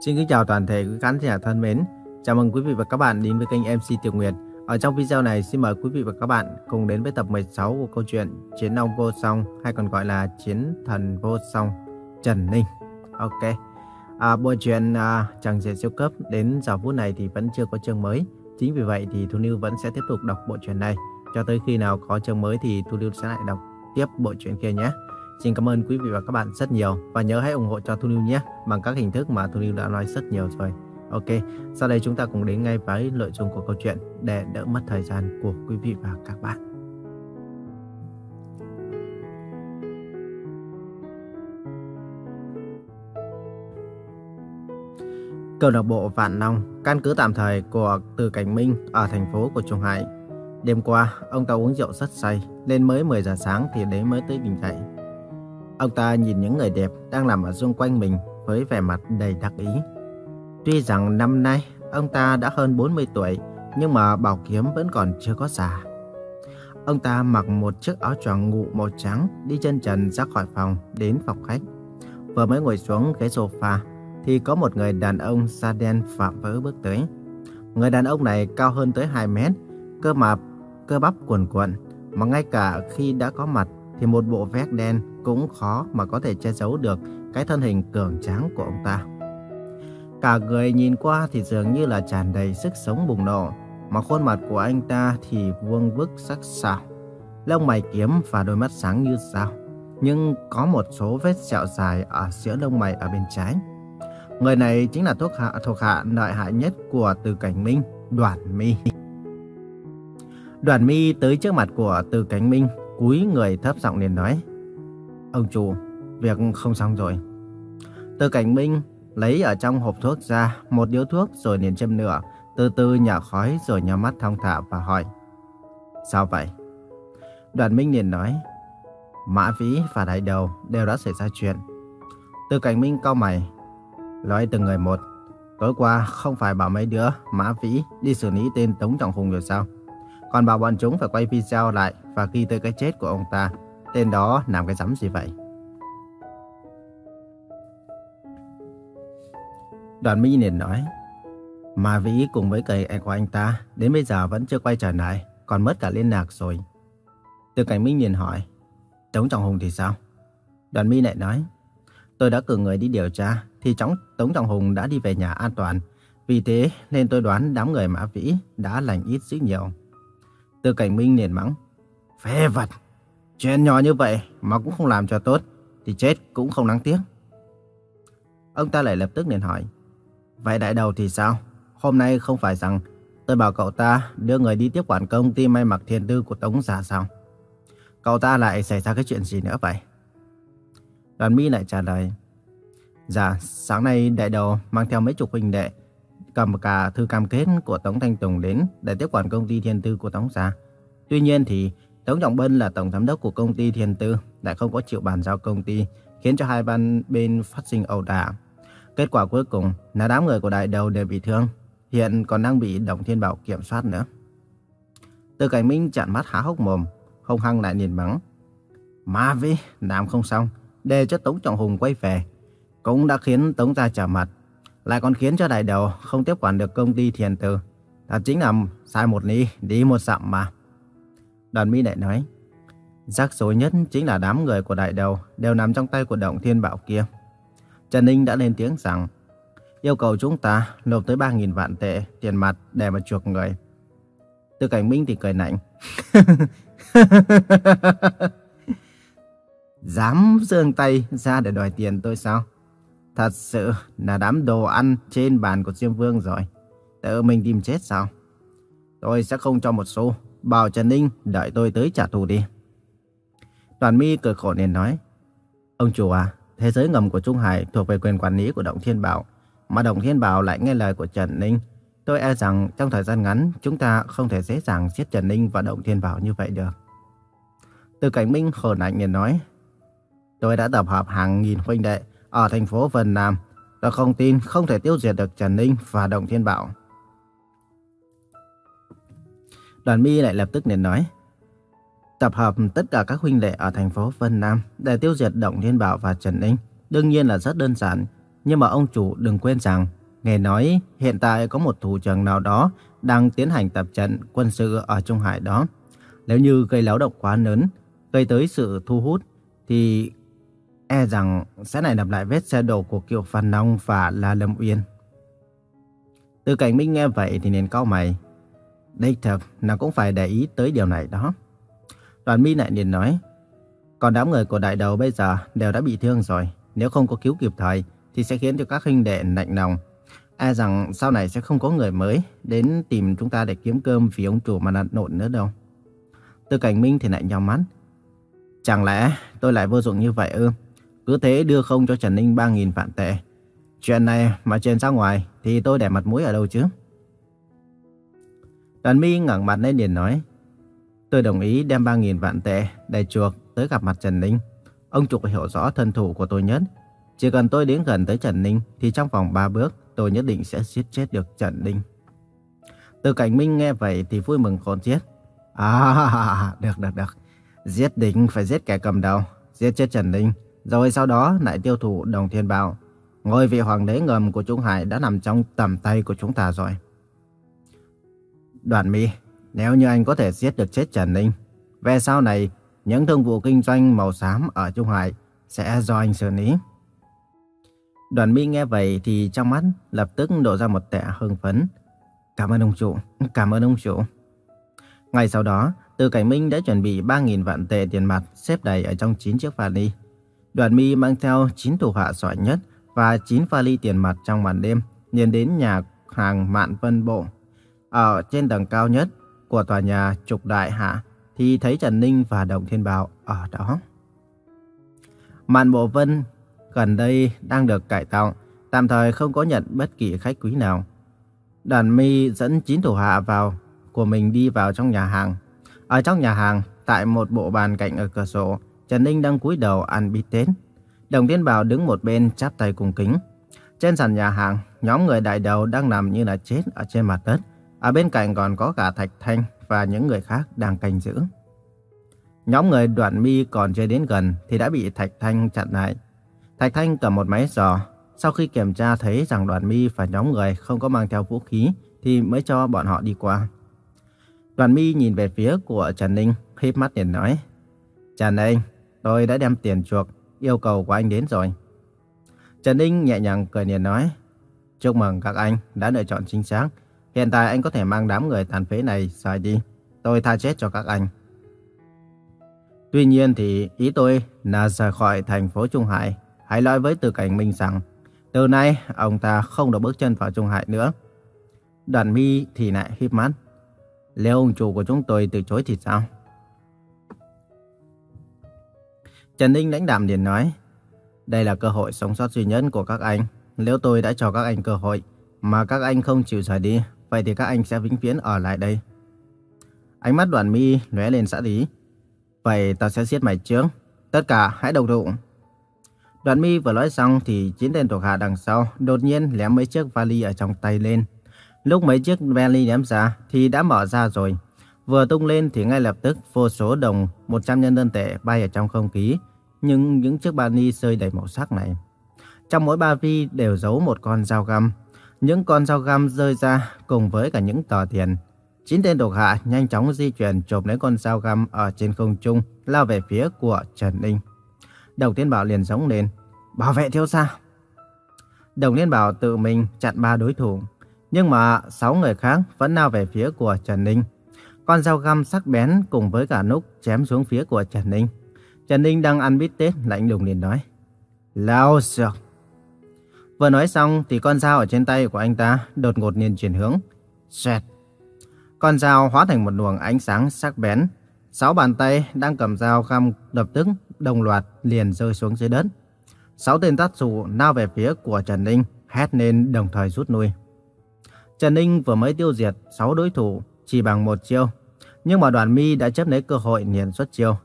Xin kính chào toàn thể quý khán giả thân mến. Chào mừng quý vị và các bạn đến với kênh MC Tiểu Nguyệt. Ở trong video này xin mời quý vị và các bạn cùng đến với tập 16 của câu chuyện Chiến ông Vô Song hay còn gọi là Chiến Thần Vô Song Trần Ninh. Ok. À, bộ truyện à, Chàng diện Siêu Cấp đến giờ phút này thì vẫn chưa có chương mới. Chính vì vậy thì Thu Lưu vẫn sẽ tiếp tục đọc bộ truyện này. Cho tới khi nào có chương mới thì Thu Lưu sẽ lại đọc tiếp bộ truyện kia nhé. Xin cảm ơn quý vị và các bạn rất nhiều và nhớ hãy ủng hộ cho Thu Lưu nhé bằng các hình thức mà Thu Lưu đã nói rất nhiều rồi. Ok, sau đây chúng ta cùng đến ngay với nội dung của câu chuyện để đỡ mất thời gian của quý vị và các bạn. Câu lạc bộ Vạn Long, căn cứ tạm thời của Từ Cảnh Minh ở thành phố của Trung Hải. Đêm qua, ông ta uống rượu rất say, nên mới 10 giờ sáng thì đấy mới tới tỉnh dậy. Ông ta nhìn những người đẹp đang làm ở xung quanh mình với vẻ mặt đầy đặc ý. Tuy rằng năm nay ông ta đã hơn 40 tuổi, nhưng mà bảo kiếm vẫn còn chưa có già. Ông ta mặc một chiếc áo choàng ngụ màu trắng, đi chân trần ra khỏi phòng đến phòng khách. Vừa mới ngồi xuống ghế sofa thì có một người đàn ông da đen phạm vỡ bước tới. Người đàn ông này cao hơn tới 2 mét, cơ mập, cơ bắp cuồn cuộn, mà ngay cả khi đã có mặt thì một bộ vest đen cũng khó mà có thể che giấu được cái thân hình cường tráng của ông ta. Cả người nhìn qua thì dường như là tràn đầy sức sống bùng nổ, mà khuôn mặt của anh ta thì vuông vức sắc sảo. Lông mày kiếm và đôi mắt sáng như sao, nhưng có một số vết sẹo dài ở giữa lông mày ở bên trái. Người này chính là thuộc hạ thuộc hạ lợi hại nhất của Từ Cảnh Minh, Đoàn Mi. Đoàn Mi tới trước mặt của Từ Cảnh Minh, cúi người thấp giọng liền nói: "Ông chủ, việc không xong rồi." Từ Cảnh Minh lấy ở trong hộp thuốc ra một điếu thuốc rồi liền châm lửa, từ từ nhả khói rồi nhắm mắt thong thả và hỏi. Sao vậy? Đoàn Minh liền nói, Mã Vĩ và Đại Đầu đều đã xảy ra chuyện. Từ cảnh Minh cau mày, nói từng người một. Tối qua không phải bảo mấy đứa Mã Vĩ đi xử lý tên Tống Trọng Hùng rồi sao? Còn bảo bọn chúng phải quay video lại và ghi tới cái chết của ông ta. Tên đó làm cái rắm gì vậy? Đoàn Mỹ liền nói, mà Vĩ cùng với cầy của anh ta đến bây giờ vẫn chưa quay trở lại, còn mất cả liên lạc rồi. Từ cảnh Minh liền hỏi, Tống Trọng Hùng thì sao? Đoàn Mỹ lại nói, tôi đã cử người đi điều tra, thì chóng Tống Trọng Hùng đã đi về nhà an toàn. Vì thế nên tôi đoán đám người Mã Vĩ đã lành ít dữ nhiều. Từ cảnh Minh liền mắng, phê vật, chuyện nhỏ như vậy mà cũng không làm cho tốt, thì chết cũng không đáng tiếc. Ông ta lại lập tức liền hỏi, Vậy đại đầu thì sao? Hôm nay không phải rằng tôi bảo cậu ta đưa người đi tiếp quản công ty may mặc thiên tư của Tống giả sao? Cậu ta lại xảy ra cái chuyện gì nữa vậy? Đoàn Mi lại trả lời. Dạ, sáng nay đại đầu mang theo mấy chục huynh đệ, cầm cả thư cam kết của Tống Thanh Tùng đến để tiếp quản công ty thiên tư của Tống giả. Tuy nhiên thì Tống Trọng Bân là tổng giám đốc của công ty thiên tư, lại không có chịu bàn giao công ty, khiến cho hai bên bên phát sinh ẩu đả. Kết quả cuối cùng là đám người của đại đầu đều bị thương, hiện còn đang bị Đồng Thiên Bảo kiểm soát nữa. Từ cảnh Minh chặn mắt há hốc mồm, không hăng lại nhìn mắng. Ma vi, làm không xong, để cho Tống Trọng Hùng quay về. Cũng đã khiến Tống gia trả mặt, lại còn khiến cho đại đầu không tiếp quản được công ty thiền tư. Thật chính là sai một lý, đi một dặm mà. Đoàn Mỹ lại nói, rắc rối nhất chính là đám người của đại đầu đều nằm trong tay của Động Thiên Bảo kia. Trần Ninh đã lên tiếng rằng yêu cầu chúng ta nộp tới 3.000 vạn tệ tiền mặt để mà chuộc người. Từ cảnh Minh thì cười nạnh. Dám dương tay ra để đòi tiền tôi sao? Thật sự là đám đồ ăn trên bàn của Diêm Vương rồi. Tự mình tìm chết sao? Tôi sẽ không cho một xu. Bảo Trần Ninh đợi tôi tới trả thù đi. Đoàn mi cười khổ nên nói. Ông chủ à, thế giới ngầm của Trung Hải thuộc về quyền quản lý của Động Thiên Bảo, mà Động Thiên Bảo lại nghe lời của Trần Ninh. Tôi e rằng trong thời gian ngắn, chúng ta không thể dễ dàng giết Trần Ninh và Động Thiên Bảo như vậy được. Từ cảnh Minh khổ lạnh nhìn nói, tôi đã tập hợp hàng nghìn huynh đệ ở thành phố Vân Nam. Tôi không tin không thể tiêu diệt được Trần Ninh và Động Thiên Bảo. Đoàn mi lại lập tức liền nói, tập hợp tất cả các huynh đệ ở thành phố Vân Nam để tiêu diệt Động Thiên Bảo và Trần Ninh. Đương nhiên là rất đơn giản, Nhưng mà ông chủ đừng quên rằng, nghe nói hiện tại có một thủ trưởng nào đó đang tiến hành tập trận quân sự ở Trung Hải đó. Nếu như gây láo động quá lớn, gây tới sự thu hút, thì e rằng sẽ lại lặp lại vết xe đổ của Kiều Phan Nông và La Lâm Uyên. Từ cảnh Minh nghe vậy thì liền cau mày đây thật là cũng phải để ý tới điều này đó. Đoàn mi lại liền nói. Còn đám người của đại đầu bây giờ đều đã bị thương rồi. Nếu không có cứu kịp thời, thì sẽ khiến cho các huynh đệ lạnh lòng. E rằng sau này sẽ không có người mới đến tìm chúng ta để kiếm cơm vì ông chủ mà nặn nộn nữa đâu. Từ cảnh Minh thì lại nhau mắt. Chẳng lẽ tôi lại vô dụng như vậy ư? Cứ thế đưa không cho Trần Ninh 3.000 vạn tệ. Chuyện này mà truyền ra ngoài thì tôi để mặt mũi ở đâu chứ? Đoàn mi ngẩng mặt lên liền nói. Tôi đồng ý đem 3.000 vạn tệ để chuộc tới gặp mặt Trần Ninh. Ông chủ hiểu rõ thân thủ của tôi nhất. Chỉ cần tôi đến gần tới Trần Ninh thì trong vòng 3 bước tôi nhất định sẽ giết chết được Trần Ninh. Từ cảnh Minh nghe vậy thì vui mừng khôn xiết. À, được, được, được. Giết Đỉnh phải giết kẻ cầm đầu, giết chết Trần Ninh, rồi sau đó lại tiêu thụ Đồng Thiên Bảo. Ngôi vị hoàng đế ngầm của Trung Hải đã nằm trong tầm tay của chúng ta rồi. Đoàn mi, nếu như anh có thể giết được chết Trần Ninh, về sau này, những thương vụ kinh doanh màu xám ở Trung Hải sẽ do anh xử lý. Đoàn mi nghe vậy thì trong mắt lập tức đổ ra một tệ hưng phấn. Cảm ơn ông chủ, cảm ơn ông chủ. Ngay sau đó, Từ Cảnh Minh đã chuẩn bị 3.000 vạn tệ tiền mặt xếp đầy ở trong 9 chiếc vali. Đoàn mi mang theo 9 thủ hạ giỏi nhất và 9 vali tiền mặt trong màn đêm, nhìn đến nhà hàng Mạn Vân Bộ. Ở trên tầng cao nhất của tòa nhà Trục Đại Hạ thì thấy Trần Ninh và Đồng Thiên Bảo ở đó. Mạn Bộ Vân gần đây đang được cải tạo, tạm thời không có nhận bất kỳ khách quý nào. Đoàn mi dẫn chín thủ hạ vào của mình đi vào trong nhà hàng. Ở trong nhà hàng, tại một bộ bàn cạnh ở cửa sổ, Trần Ninh đang cúi đầu ăn bít tết. Đồng Thiên Bảo đứng một bên chắp tay cùng kính. Trên sàn nhà hàng, nhóm người đại đầu đang nằm như là chết ở trên mặt đất. Ở bên cạnh còn có cả Thạch Thanh và những người khác đang canh giữ. Nhóm người đoạn mi còn chưa đến gần thì đã bị Thạch Thanh chặn lại. Thạch Thanh cầm một máy giò, Sau khi kiểm tra thấy rằng đoàn mi và nhóm người không có mang theo vũ khí thì mới cho bọn họ đi qua. Đoàn mi nhìn về phía của Trần Ninh, híp mắt liền nói. Trần Ninh, tôi đã đem tiền chuộc, yêu cầu của anh đến rồi. Trần Ninh nhẹ nhàng cười liền nói. Chúc mừng các anh đã lựa chọn chính xác. Hiện tại anh có thể mang đám người tàn phế này rời đi. Tôi tha chết cho các anh. Tuy nhiên thì ý tôi là rời khỏi thành phố Trung Hải. Hãy nói với Từ Cảnh Minh rằng từ nay ông ta không được bước chân vào Trung Hải nữa. Đoàn mi thì lại híp mắt. Nếu ông chủ của chúng tôi từ chối thì sao? Trần Ninh lãnh đạm liền nói. Đây là cơ hội sống sót duy nhất của các anh. Nếu tôi đã cho các anh cơ hội mà các anh không chịu rời đi, vậy thì các anh sẽ vĩnh viễn ở lại đây. Ánh mắt đoàn mi lóe lên xã lý. Vậy ta sẽ giết mày trước. Tất cả hãy đồng thủ. Đoàn mi vừa nói xong thì chín tên thuộc hạ đằng sau đột nhiên lém mấy chiếc vali ở trong tay lên. Lúc mấy chiếc vali ném ra thì đã mở ra rồi. Vừa tung lên thì ngay lập tức vô số đồng 100 nhân dân tệ bay ở trong không khí. Nhưng những chiếc vali rơi đầy màu sắc này. Trong mỗi ba vi đều giấu một con dao găm. Những con dao găm rơi ra cùng với cả những tờ tiền. Chín tên độc hạ nhanh chóng di chuyển chộp lấy con dao găm ở trên không trung, lao về phía của Trần Ninh. Đồng Thiên Bảo liền giống lên, bảo vệ thiếu gia. Đồng Thiên Bảo tự mình chặn ba đối thủ, nhưng mà sáu người khác vẫn lao về phía của Trần Ninh. Con dao găm sắc bén cùng với cả nút chém xuống phía của Trần Ninh. Trần Ninh đang ăn bít tết, lạnh lùng liền nói. Lao sược. Vừa nói xong thì con dao ở trên tay của anh ta đột ngột liền chuyển hướng. Xoẹt. Con dao hóa thành một luồng ánh sáng sắc bén. Sáu bàn tay đang cầm dao găm lập tức đồng loạt liền rơi xuống dưới đất. Sáu tên tát trụ lao về phía của Trần Ninh, hét lên đồng thời rút lui. Trần Ninh vừa mới tiêu diệt sáu đối thủ chỉ bằng một chiêu, nhưng mà đoàn mi đã chấp lấy cơ hội liền xuất chiêu.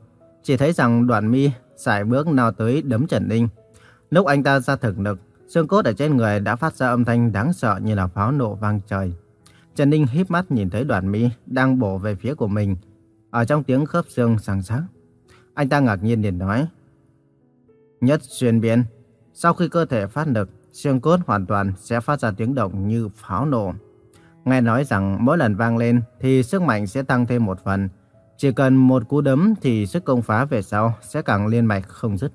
Chỉ thấy rằng đoàn mi xài bước nào tới đấm Trần Ninh. Lúc anh ta ra thực lực, xương cốt ở trên người đã phát ra âm thanh đáng sợ như là pháo nổ vang trời. Trần Ninh híp mắt nhìn thấy đoàn mi đang bổ về phía của mình, ở trong tiếng khớp xương sằng sắc. Anh ta ngạc nhiên liền nói. Nhất xuyên biến, sau khi cơ thể phát lực, xương cốt hoàn toàn sẽ phát ra tiếng động như pháo nổ. Nghe nói rằng mỗi lần vang lên thì sức mạnh sẽ tăng thêm một phần. Chỉ cần một cú đấm thì sức công phá về sau sẽ càng liên mạch không dứt.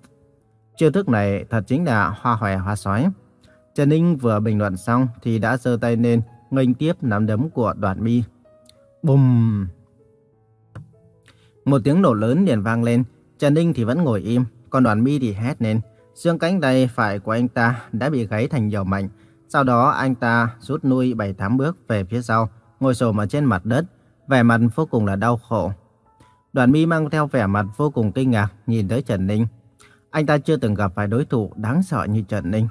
Chiêu thức này thật chính là hoa hòe hoa sói. Trần Ninh vừa bình luận xong thì đã giơ tay lên nghênh tiếp nắm đấm của đoàn mi. Bùm! Một tiếng nổ lớn liền vang lên, Trần Ninh thì vẫn ngồi im, còn đoàn mi thì hét lên. Xương cánh tay phải của anh ta đã bị gãy thành nhiều mảnh. Sau đó anh ta rút lui 7-8 bước về phía sau, ngồi xổm ở trên mặt đất, vẻ mặt vô cùng là đau khổ. Đoàn mi mang theo vẻ mặt vô cùng kinh ngạc nhìn tới Trần Ninh. Anh ta chưa từng gặp phải đối thủ đáng sợ như Trần Ninh.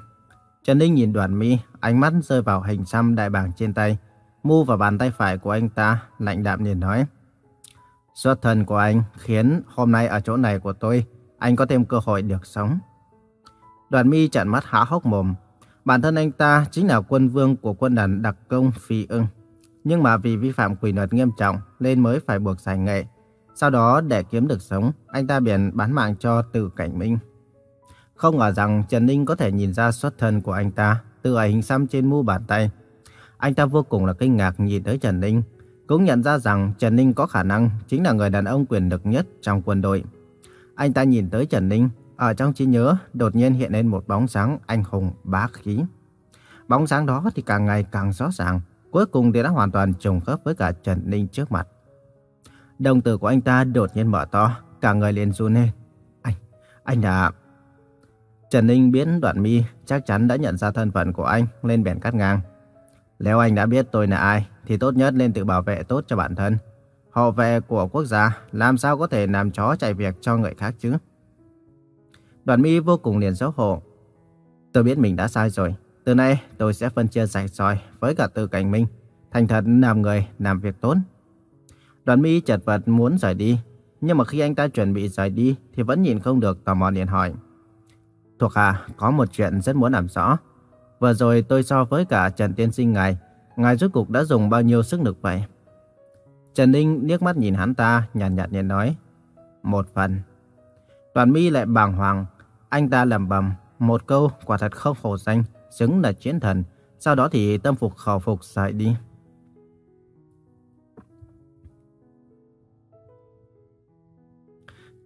Trần Ninh nhìn đoàn mi, ánh mắt rơi vào hình xăm đại bàng trên tay. Mu và bàn tay phải của anh ta lạnh đạm nhìn nói. Xuất thân của anh khiến hôm nay ở chỗ này của tôi, anh có thêm cơ hội được sống. Đoàn mi chặn mắt há hốc mồm. Bản thân anh ta chính là quân vương của quân đoàn đặc công Phi ưng. Nhưng mà vì vi phạm quỷ luật nghiêm trọng nên mới phải buộc giải nghệ. Sau đó để kiếm được sống, anh ta biển bán mạng cho Từ Cảnh Minh. Không ngờ rằng Trần Ninh có thể nhìn ra xuất thân của anh ta từ hình xăm trên mu bàn tay. Anh ta vô cùng là kinh ngạc nhìn tới Trần Ninh, cũng nhận ra rằng Trần Ninh có khả năng chính là người đàn ông quyền lực nhất trong quân đội. Anh ta nhìn tới Trần Ninh, ở trong trí nhớ đột nhiên hiện lên một bóng sáng anh hùng bá khí. Bóng sáng đó thì càng ngày càng rõ ràng, cuối cùng thì đã hoàn toàn trùng khớp với cả Trần Ninh trước mặt. Đồng tử của anh ta đột nhiên mở to, cả người liền run lên. Anh, anh là... Trần Ninh biến đoạn mi chắc chắn đã nhận ra thân phận của anh lên bèn cắt ngang. Nếu anh đã biết tôi là ai thì tốt nhất nên tự bảo vệ tốt cho bản thân. Hộ vệ của quốc gia làm sao có thể làm chó chạy việc cho người khác chứ? Đoàn mi vô cùng liền xấu hổ. Tôi biết mình đã sai rồi. Từ nay tôi sẽ phân chia sạch sòi với cả từ cảnh minh. Thành thật làm người, làm việc tốt. Đoàn mi chật vật muốn rời đi. Nhưng mà khi anh ta chuẩn bị rời đi thì vẫn nhìn không được tò mò liền hỏi. Thuộc hạ có một chuyện rất muốn làm rõ. Vừa rồi tôi so với cả Trần Tiên Sinh ngài. Ngài rốt cục đã dùng bao nhiêu sức lực vậy? Trần Ninh liếc mắt nhìn hắn ta, nhàn nhạt nhạt nói. Một phần. toàn mi lại bàng hoàng. Anh ta lẩm bẩm một câu quả thật không khổ danh, xứng là chiến thần. Sau đó thì tâm phục khẩu phục rời đi.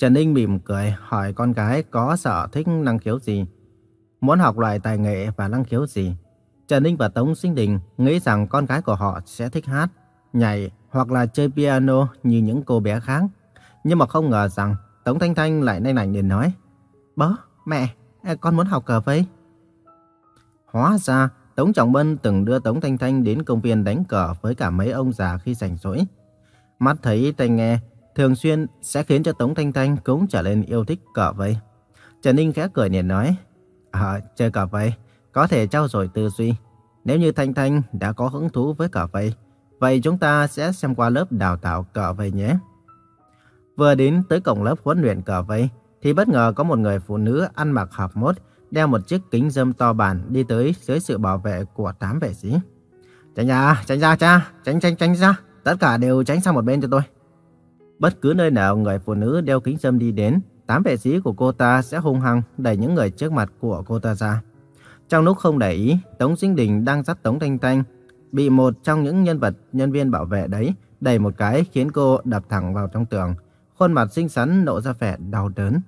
Trần Ninh mỉm cười hỏi con gái có sợ thích năng khiếu gì. Muốn học loại tài nghệ và năng khiếu gì. Trần Ninh và Tống Sinh Đình nghĩ rằng con gái của họ sẽ thích hát, nhảy hoặc là chơi piano như những cô bé khác. Nhưng mà không ngờ rằng Tống Thanh Thanh lại nay nảnh liền nói. Bố, mẹ, con muốn học cờ vây. Hóa ra, Tống Trọng Bân từng đưa Tống Thanh Thanh đến công viên đánh cờ với cả mấy ông già khi rảnh rỗi. Mắt thấy tay nghe, thường xuyên sẽ khiến cho Tống Thanh Thanh cũng trở nên yêu thích cờ vây. Trần Ninh khẽ cười nhìn nói, À, chơi cờ vây, có thể trao dồi tư duy. Nếu như Thanh Thanh đã có hứng thú với cờ vây, vậy chúng ta sẽ xem qua lớp đào tạo cờ vây nhé. Vừa đến tới cổng lớp huấn luyện cờ vây, thì bất ngờ có một người phụ nữ ăn mặc hợp mốt, đeo một chiếc kính dâm to bản đi tới dưới sự bảo vệ của tám vệ sĩ. Tránh ra, tránh ra cha, tránh tránh tránh ra, tất cả đều tránh sang một bên cho tôi. Bất cứ nơi nào người phụ nữ đeo kính dâm đi đến, tám vệ sĩ của cô ta sẽ hung hăng đẩy những người trước mặt của cô ta ra. Trong lúc không để ý, Tống Sinh Đình đang dắt Tống Thanh Thanh, bị một trong những nhân vật nhân viên bảo vệ đấy đẩy một cái khiến cô đập thẳng vào trong tường. Khuôn mặt xinh xắn lộ ra vẻ đau đớn.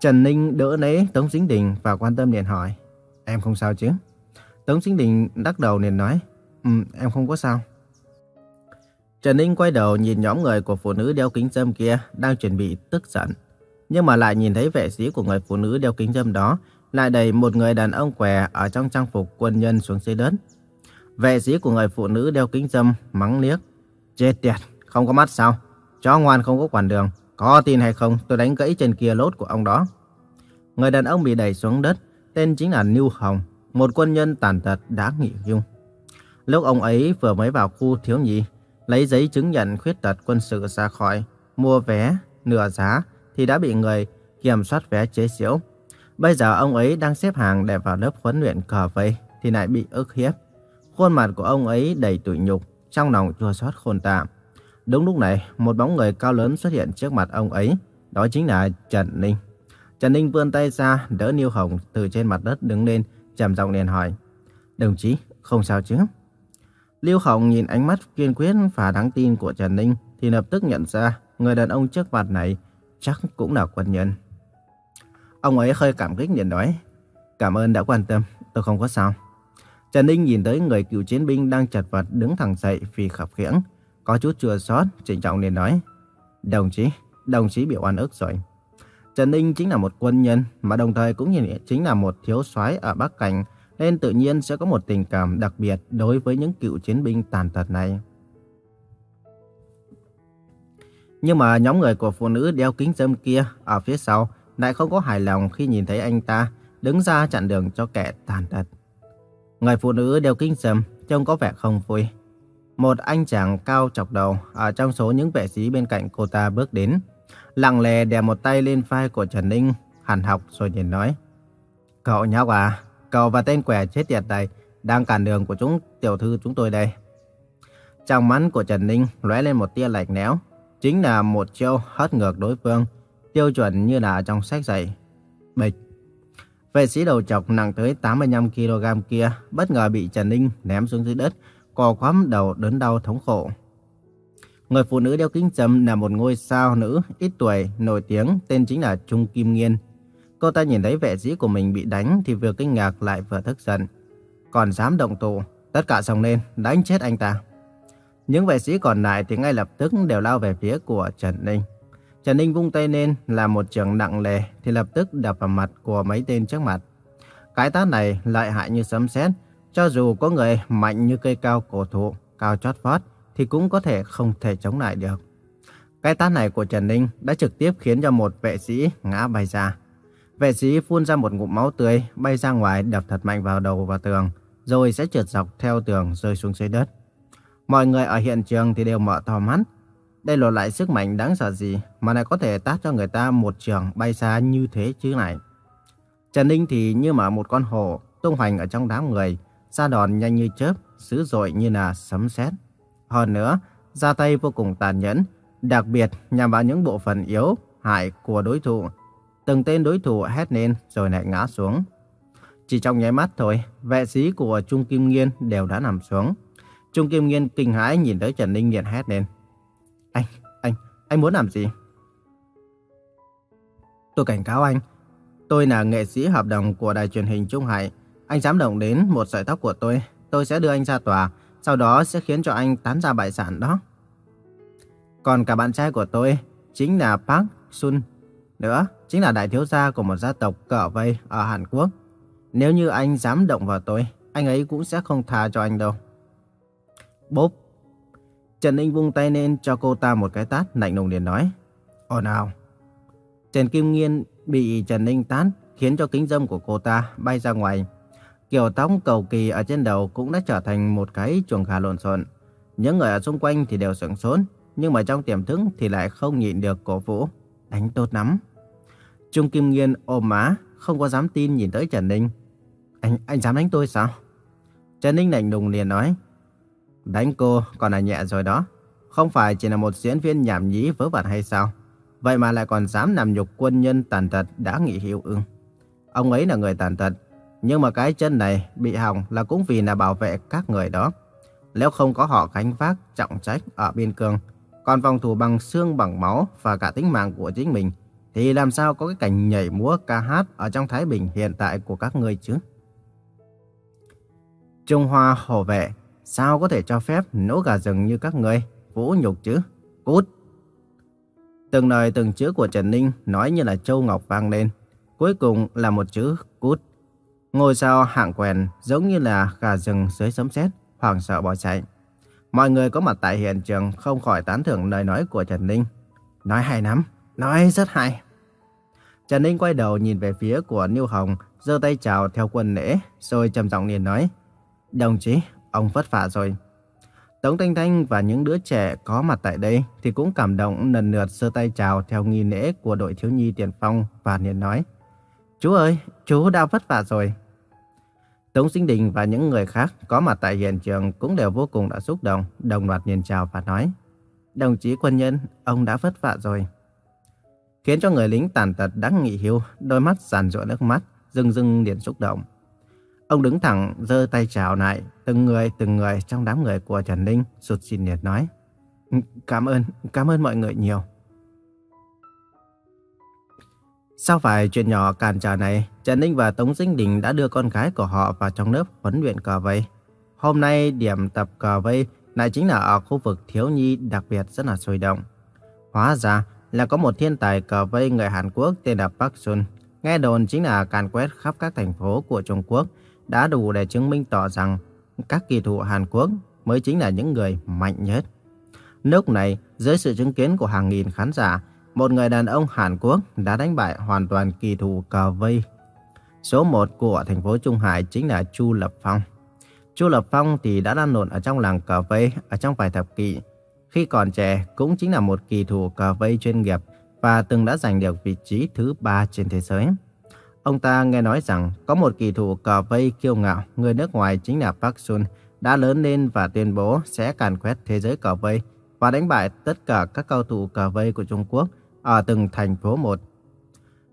Trần Ninh đỡ lấy Tống Sinh Đình và quan tâm liền hỏi, em không sao chứ? Tống Sinh Đình đắc đầu liền nói, um, em không có sao. Trần Ninh quay đầu nhìn nhóm người của phụ nữ đeo kính dâm kia đang chuẩn bị tức giận. Nhưng mà lại nhìn thấy vệ sĩ của người phụ nữ đeo kính dâm đó lại đẩy một người đàn ông què ở trong trang phục quân nhân xuống dưới đất. Vệ sĩ của người phụ nữ đeo kính dâm mắng liếc. Chết tiệt, không có mắt sao? Chó ngoan không có quản đường. Có tin hay không tôi đánh gãy chân kia lốt của ông đó. Người đàn ông bị đẩy xuống đất, tên chính là Niu Hồng, một quân nhân tàn tật đã nghỉ hưu. Lúc ông ấy vừa mới vào khu thiếu nhi, lấy giấy chứng nhận khuyết tật quân sự ra khỏi, mua vé nửa giá thì đã bị người kiểm soát vé chế giễu. Bây giờ ông ấy đang xếp hàng để vào lớp huấn luyện cờ vây thì lại bị ức hiếp. Khuôn mặt của ông ấy đầy tủi nhục, trong lòng chua xót khôn tạm. Đúng lúc này, một bóng người cao lớn xuất hiện trước mặt ông ấy, đó chính là Trần Ninh. Trần Ninh vươn tay ra đỡ Niêu Hồng từ trên mặt đất đứng lên, trầm giọng liền hỏi. Đồng chí, không sao chứ? Lưu Hồng nhìn ánh mắt kiên quyết và đáng tin của Trần Ninh thì lập tức nhận ra người đàn ông trước mặt này chắc cũng là quân nhân. Ông ấy hơi cảm kích liền nói, cảm ơn đã quan tâm, tôi không có sao. Trần Ninh nhìn tới người cựu chiến binh đang chật vật đứng thẳng dậy vì khập khiễng, có chút chua xót, trịnh trọng liền nói, đồng chí, đồng chí bị oan ức rồi. Trần Ninh chính là một quân nhân mà đồng thời cũng chính là một thiếu soái ở Bắc Cảnh, nên tự nhiên sẽ có một tình cảm đặc biệt đối với những cựu chiến binh tàn tật này. Nhưng mà nhóm người của phụ nữ đeo kính dâm kia ở phía sau lại không có hài lòng khi nhìn thấy anh ta đứng ra chặn đường cho kẻ tàn tật. Người phụ nữ đeo kính dâm trông có vẻ không vui. Một anh chàng cao chọc đầu ở trong số những vệ sĩ bên cạnh cô ta bước đến, lặng lẽ đè một tay lên vai của Trần Ninh, hàn học rồi nhìn nói. Cậu nhóc à, cậu và tên quẻ chết tiệt này đang cản đường của chúng tiểu thư chúng tôi đây. Trong mắt của Trần Ninh lóe lên một tia lạnh lẽo, chính là một chiêu hất ngược đối phương, tiêu chuẩn như là trong sách dạy. Bịch. Vệ sĩ đầu chọc nặng tới 85kg kia bất ngờ bị Trần Ninh ném xuống dưới đất, cò quắm đầu đớn đau thống khổ. Người phụ nữ đeo kính dâm là một ngôi sao nữ ít tuổi, nổi tiếng, tên chính là Trung Kim Nghiên. Cô ta nhìn thấy vệ sĩ của mình bị đánh thì vừa kinh ngạc lại vừa tức giận. Còn dám động thủ, tất cả xông lên, đánh chết anh ta. Những vệ sĩ còn lại thì ngay lập tức đều lao về phía của Trần Ninh. Trần Ninh vung tay lên là một trường nặng lề thì lập tức đập vào mặt của mấy tên trước mặt. Cái tát này lợi hại như sấm sét, cho dù có người mạnh như cây cao cổ thụ, cao chót vót thì cũng có thể không thể chống lại được. Cái tát này của Trần Ninh đã trực tiếp khiến cho một vệ sĩ ngã bay ra. Vệ sĩ phun ra một ngụm máu tươi bay ra ngoài đập thật mạnh vào đầu và tường, rồi sẽ trượt dọc theo tường rơi xuống dưới đất. Mọi người ở hiện trường thì đều mở to mắt. Đây là lại sức mạnh đáng sợ gì mà lại có thể tát cho người ta một trường bay xa như thế chứ này. Trần Ninh thì như mở một con hổ tung hoành ở trong đám người, ra đòn nhanh như chớp, dữ dội như là sấm sét. Hơn nữa, ra tay vô cùng tàn nhẫn, đặc biệt nhằm vào những bộ phận yếu hại của đối thủ. Từng tên đối thủ hét lên rồi lại ngã xuống. Chỉ trong nháy mắt thôi, vệ sĩ của Trung Kim Nghiên đều đã nằm xuống. Trung Kim Nghiên kinh hãi nhìn tới Trần Ninh liền hét lên. Anh, anh, anh muốn làm gì? Tôi cảnh cáo anh, tôi là nghệ sĩ hợp đồng của đài truyền hình Trung Hải. Anh dám động đến một sợi tóc của tôi, tôi sẽ đưa anh ra tòa, sau đó sẽ khiến cho anh tán ra bại sản đó. Còn cả bạn trai của tôi, chính là Park Sun, nữa chính là đại thiếu gia của một gia tộc cờ vây ở Hàn Quốc. Nếu như anh dám động vào tôi, anh ấy cũng sẽ không tha cho anh đâu. Bốp. Trần Ninh vung tay lên cho cô ta một cái tát lạnh lùng liền nói. Ồ nào. Trần Kim Nghiên bị Trần Ninh tát khiến cho kính dâm của cô ta bay ra ngoài. Kiểu tóc cầu kỳ ở trên đầu cũng đã trở thành một cái chuồng gà lộn xộn. Những người ở xung quanh thì đều sửng sốt, nhưng mà trong tiềm thức thì lại không nhịn được cổ vũ. Đánh tốt lắm. Trung Kim Nghiên ôm má, không có dám tin nhìn tới Trần Ninh. Anh, anh dám đánh tôi sao? Trần Ninh lạnh lùng liền nói. Đánh cô còn là nhẹ rồi đó. Không phải chỉ là một diễn viên nhảm nhí vớ vẩn hay sao? Vậy mà lại còn dám làm nhục quân nhân tàn tật đã nghỉ hiệu ưng. Ông ấy là người tàn tật. Nhưng mà cái chân này bị hỏng là cũng vì là bảo vệ các người đó. Nếu không có họ gánh vác trọng trách ở biên cương, còn phòng thủ bằng xương bằng máu và cả tính mạng của chính mình, thì làm sao có cái cảnh nhảy múa ca hát ở trong Thái Bình hiện tại của các ngươi chứ? Trung Hoa hổ vệ Sao có thể cho phép nỗ gà rừng như các người vũ nhục chứ? Cút! Từng lời từng chữ của Trần Ninh nói như là châu ngọc vang lên. Cuối cùng là một chữ cút. Ngôi sao hạng quèn giống như là gà rừng dưới sấm sét, hoảng sợ bỏ chạy. Mọi người có mặt tại hiện trường không khỏi tán thưởng lời nói của Trần Ninh. Nói hay lắm, nói rất hay. Trần Ninh quay đầu nhìn về phía của Niêu Hồng, giơ tay chào theo quân lễ, rồi trầm giọng liền nói. Đồng chí, ông vất vả rồi. Tống Thanh Thanh và những đứa trẻ có mặt tại đây thì cũng cảm động lần lượt giơ tay chào theo nghi lễ của đội thiếu nhi tiền phong và liền nói. Chú ơi, chú đã vất vả rồi. Tống Sinh Đình và những người khác có mặt tại hiện trường cũng đều vô cùng đã xúc động, đồng loạt nhìn chào và nói. Đồng chí quân nhân, ông đã vất vả rồi. Khiến cho người lính tàn tật đã nghỉ hưu, đôi mắt giàn rụa nước mắt, rưng rưng liền xúc động. Ông đứng thẳng, giơ tay chào lại, từng người từng người trong đám người của Trần Ninh sụt xin liệt nói. Cảm ơn, cảm ơn mọi người nhiều. Sau vài chuyện nhỏ cản trở này, Trần Ninh và Tống Dinh Đình đã đưa con gái của họ vào trong lớp huấn luyện cờ vây. Hôm nay điểm tập cờ vây lại chính là ở khu vực thiếu nhi đặc biệt rất là sôi động. Hóa ra là có một thiên tài cờ vây người Hàn Quốc tên là Park Sun. Nghe đồn chính là càn quét khắp các thành phố của Trung Quốc đã đủ để chứng minh tỏ rằng các kỳ thủ Hàn Quốc mới chính là những người mạnh nhất. Lúc này, dưới sự chứng kiến của hàng nghìn khán giả, một người đàn ông Hàn Quốc đã đánh bại hoàn toàn kỳ thủ cờ vây. Số 1 của thành phố Trung Hải chính là Chu Lập Phong. Chu Lập Phong thì đã lan lộn ở trong làng cờ vây ở trong vài thập kỷ. Khi còn trẻ cũng chính là một kỳ thủ cờ vây chuyên nghiệp và từng đã giành được vị trí thứ ba trên thế giới. Ông ta nghe nói rằng có một kỳ thủ cờ vây kiêu ngạo, người nước ngoài chính là Park Sun, đã lớn lên và tuyên bố sẽ càn quét thế giới cờ vây và đánh bại tất cả các cao thủ cờ vây của Trung Quốc ở từng thành phố một.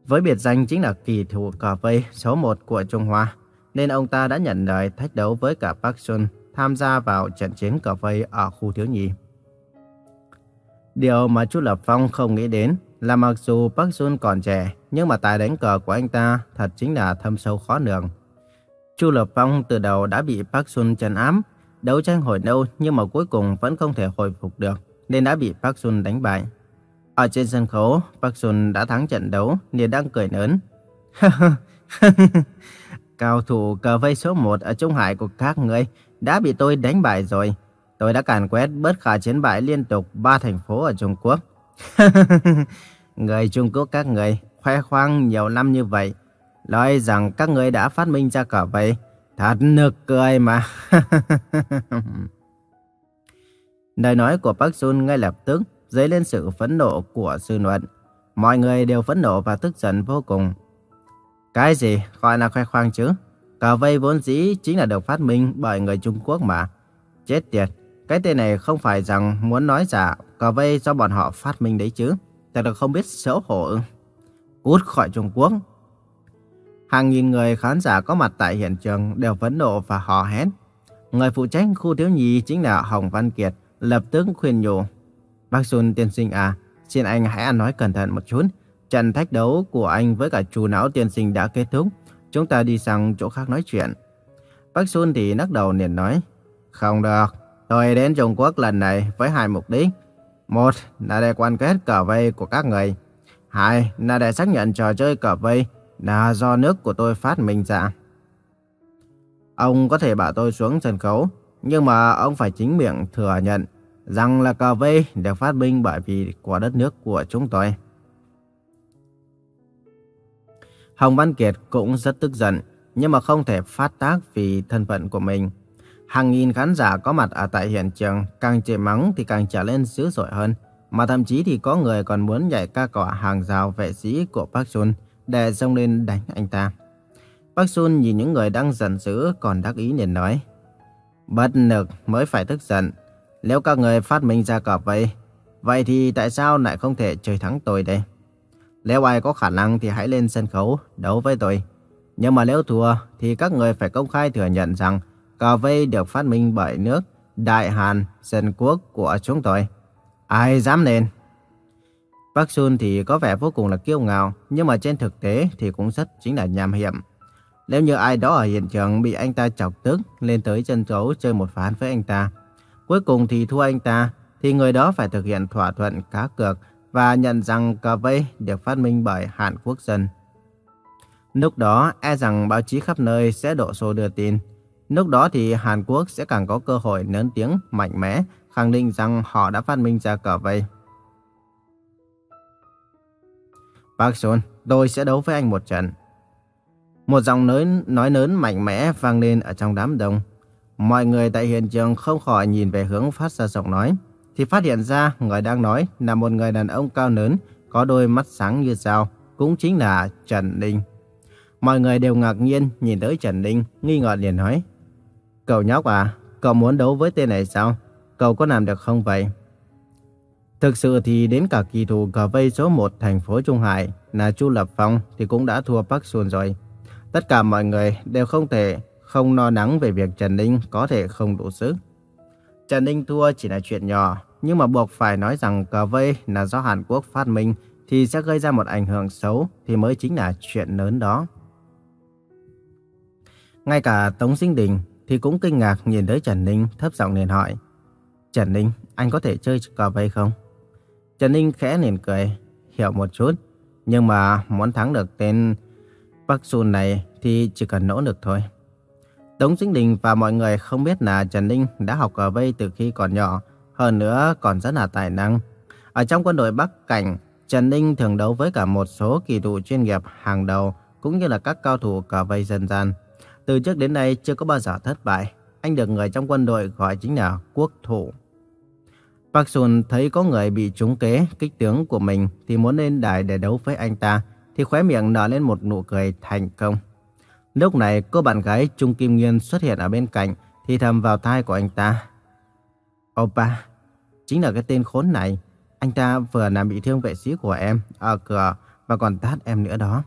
Với biệt danh chính là kỳ thủ cờ vây số 1 của Trung Hoa, nên ông ta đã nhận lời thách đấu với cả Park Sun tham gia vào trận chiến cờ vây ở khu thiếu nhi. Điều mà Chu Lập Phong không nghĩ đến là mặc dù Park Sun còn trẻ, nhưng mà tài đánh cờ của anh ta thật chính là thâm sâu khó lường. Chu Lập Phong từ đầu đã bị Park Sun trấn áp, đấu tranh hồi lâu nhưng mà cuối cùng vẫn không thể hồi phục được, nên đã bị Park Sun đánh bại. Ở trên sân khấu, Park Sun đã thắng trận đấu nên đang cười lớn. Cao thủ cờ vây số 1 ở Trung Hải của các người đã bị tôi đánh bại rồi. Tôi đã càn quét bất khả chiến bại liên tục ba thành phố ở Trung Quốc. người Trung Quốc các người khoe khoang nhiều năm như vậy, nói rằng các người đã phát minh ra cờ vây. Thật nực cười mà. Lời nói của Park Sun ngay lập tức dấy lên sự phẫn nộ của sư luận. Mọi người đều phẫn nộ và tức giận vô cùng. Cái gì gọi là khoe khoang chứ? Cờ vây vốn dĩ chính là được phát minh bởi người Trung Quốc mà. Chết tiệt, cái tên này không phải rằng muốn nói giả cờ vây do bọn họ phát minh đấy chứ. Thật là không biết xấu hổ. Cút khỏi Trung Quốc. Hàng nghìn người khán giả có mặt tại hiện trường đều phẫn nộ và hò hét. Người phụ trách khu thiếu nhi chính là Hồng Văn Kiệt, lập tức khuyên nhủ. Bác Xuân tiên sinh à, xin anh hãy ăn nói cẩn thận một chút. Trận thách đấu của anh với cả chủ não tiên sinh đã kết thúc. Chúng ta đi sang chỗ khác nói chuyện. Bác Xuân thì nắc đầu liền nói. Không được, tôi đến Trung Quốc lần này với hai mục đích. Một là để quan kết cờ vây của các người. Hai là để xác nhận trò chơi cờ vây là do nước của tôi phát minh ra. Ông có thể bảo tôi xuống sân khấu, nhưng mà ông phải chính miệng thừa nhận rằng là cờ vây được phát minh bởi vì của đất nước của chúng tôi. Hồng Văn Kiệt cũng rất tức giận, nhưng mà không thể phát tác vì thân phận của mình. Hàng nghìn khán giả có mặt ở tại hiện trường, càng chê mắng thì càng trở lên dữ dội hơn. Mà thậm chí thì có người còn muốn nhảy ca cỏ hàng rào vệ sĩ của Park Sun để xông lên đánh anh ta. Park Sun nhìn những người đang giận dữ còn đắc ý liền nói. Bất lực mới phải tức giận. Nếu các người phát minh ra cờ vậy, vậy thì tại sao lại không thể chơi thắng tôi đây? Nếu ai có khả năng thì hãy lên sân khấu đấu với tôi. Nhưng mà nếu thua thì các người phải công khai thừa nhận rằng cờ vây được phát minh bởi nước Đại Hàn Dân Quốc của chúng tôi. Ai dám lên? Park Sun thì có vẻ vô cùng là kiêu ngạo, nhưng mà trên thực tế thì cũng rất chính là nham hiểm. Nếu như ai đó ở hiện trường bị anh ta chọc tức lên tới chân chấu chơi một ván với anh ta, cuối cùng thì thua anh ta, thì người đó phải thực hiện thỏa thuận cá cược và nhận rằng cờ vây được phát minh bởi Hàn Quốc dân. Lúc đó e rằng báo chí khắp nơi sẽ đổ xô đưa tin. Lúc đó thì Hàn Quốc sẽ càng có cơ hội lớn tiếng, mạnh mẽ, khẳng định rằng họ đã phát minh ra cờ vây. Park Sun, tôi sẽ đấu với anh một trận. Một giọng nói, nói lớn mạnh mẽ vang lên ở trong đám đông. Mọi người tại hiện trường không khỏi nhìn về hướng phát ra giọng nói thì phát hiện ra người đang nói là một người đàn ông cao lớn, có đôi mắt sáng như sao, cũng chính là Trần Ninh. Mọi người đều ngạc nhiên nhìn tới Trần Ninh, nghi ngờ liền nói. Cậu nhóc à, cậu muốn đấu với tên này sao? Cậu có làm được không vậy? Thực sự thì đến cả kỳ thủ cờ vây số 1 thành phố Trung Hải là Chu Lập Phong thì cũng đã thua Park Sun rồi. Tất cả mọi người đều không thể không lo lắng về việc Trần Ninh có thể không đủ sức. Trần Ninh thua chỉ là chuyện nhỏ, nhưng mà buộc phải nói rằng cờ vây là do Hàn Quốc phát minh thì sẽ gây ra một ảnh hưởng xấu thì mới chính là chuyện lớn đó. Ngay cả Tống Sinh Đình thì cũng kinh ngạc nhìn tới Trần Ninh thấp giọng liền hỏi. Trần Ninh, anh có thể chơi cờ vây không? Trần Ninh khẽ liền cười, hiểu một chút. Nhưng mà muốn thắng được tên Park Sun này thì chỉ cần nỗ lực thôi. Tống Sinh Đình và mọi người không biết là Trần Ninh đã học cờ vây từ khi còn nhỏ, hơn nữa còn rất là tài năng. Ở trong quân đội Bắc Cảnh, Trần Ninh thường đấu với cả một số kỳ thủ chuyên nghiệp hàng đầu cũng như là các cao thủ cờ vây dân gian. Từ trước đến nay chưa có bao giờ thất bại. Anh được người trong quân đội gọi chính là quốc thủ. Park Sun thấy có người bị trúng kế kích tướng của mình thì muốn lên đài để đấu với anh ta thì khóe miệng nở lên một nụ cười thành công. Lúc này cô bạn gái Trung Kim Nghiên xuất hiện ở bên cạnh thì thầm vào tai của anh ta. Oppa, chính là cái tên khốn này. Anh ta vừa làm bị thương vệ sĩ của em ở cửa và còn tát em nữa đó.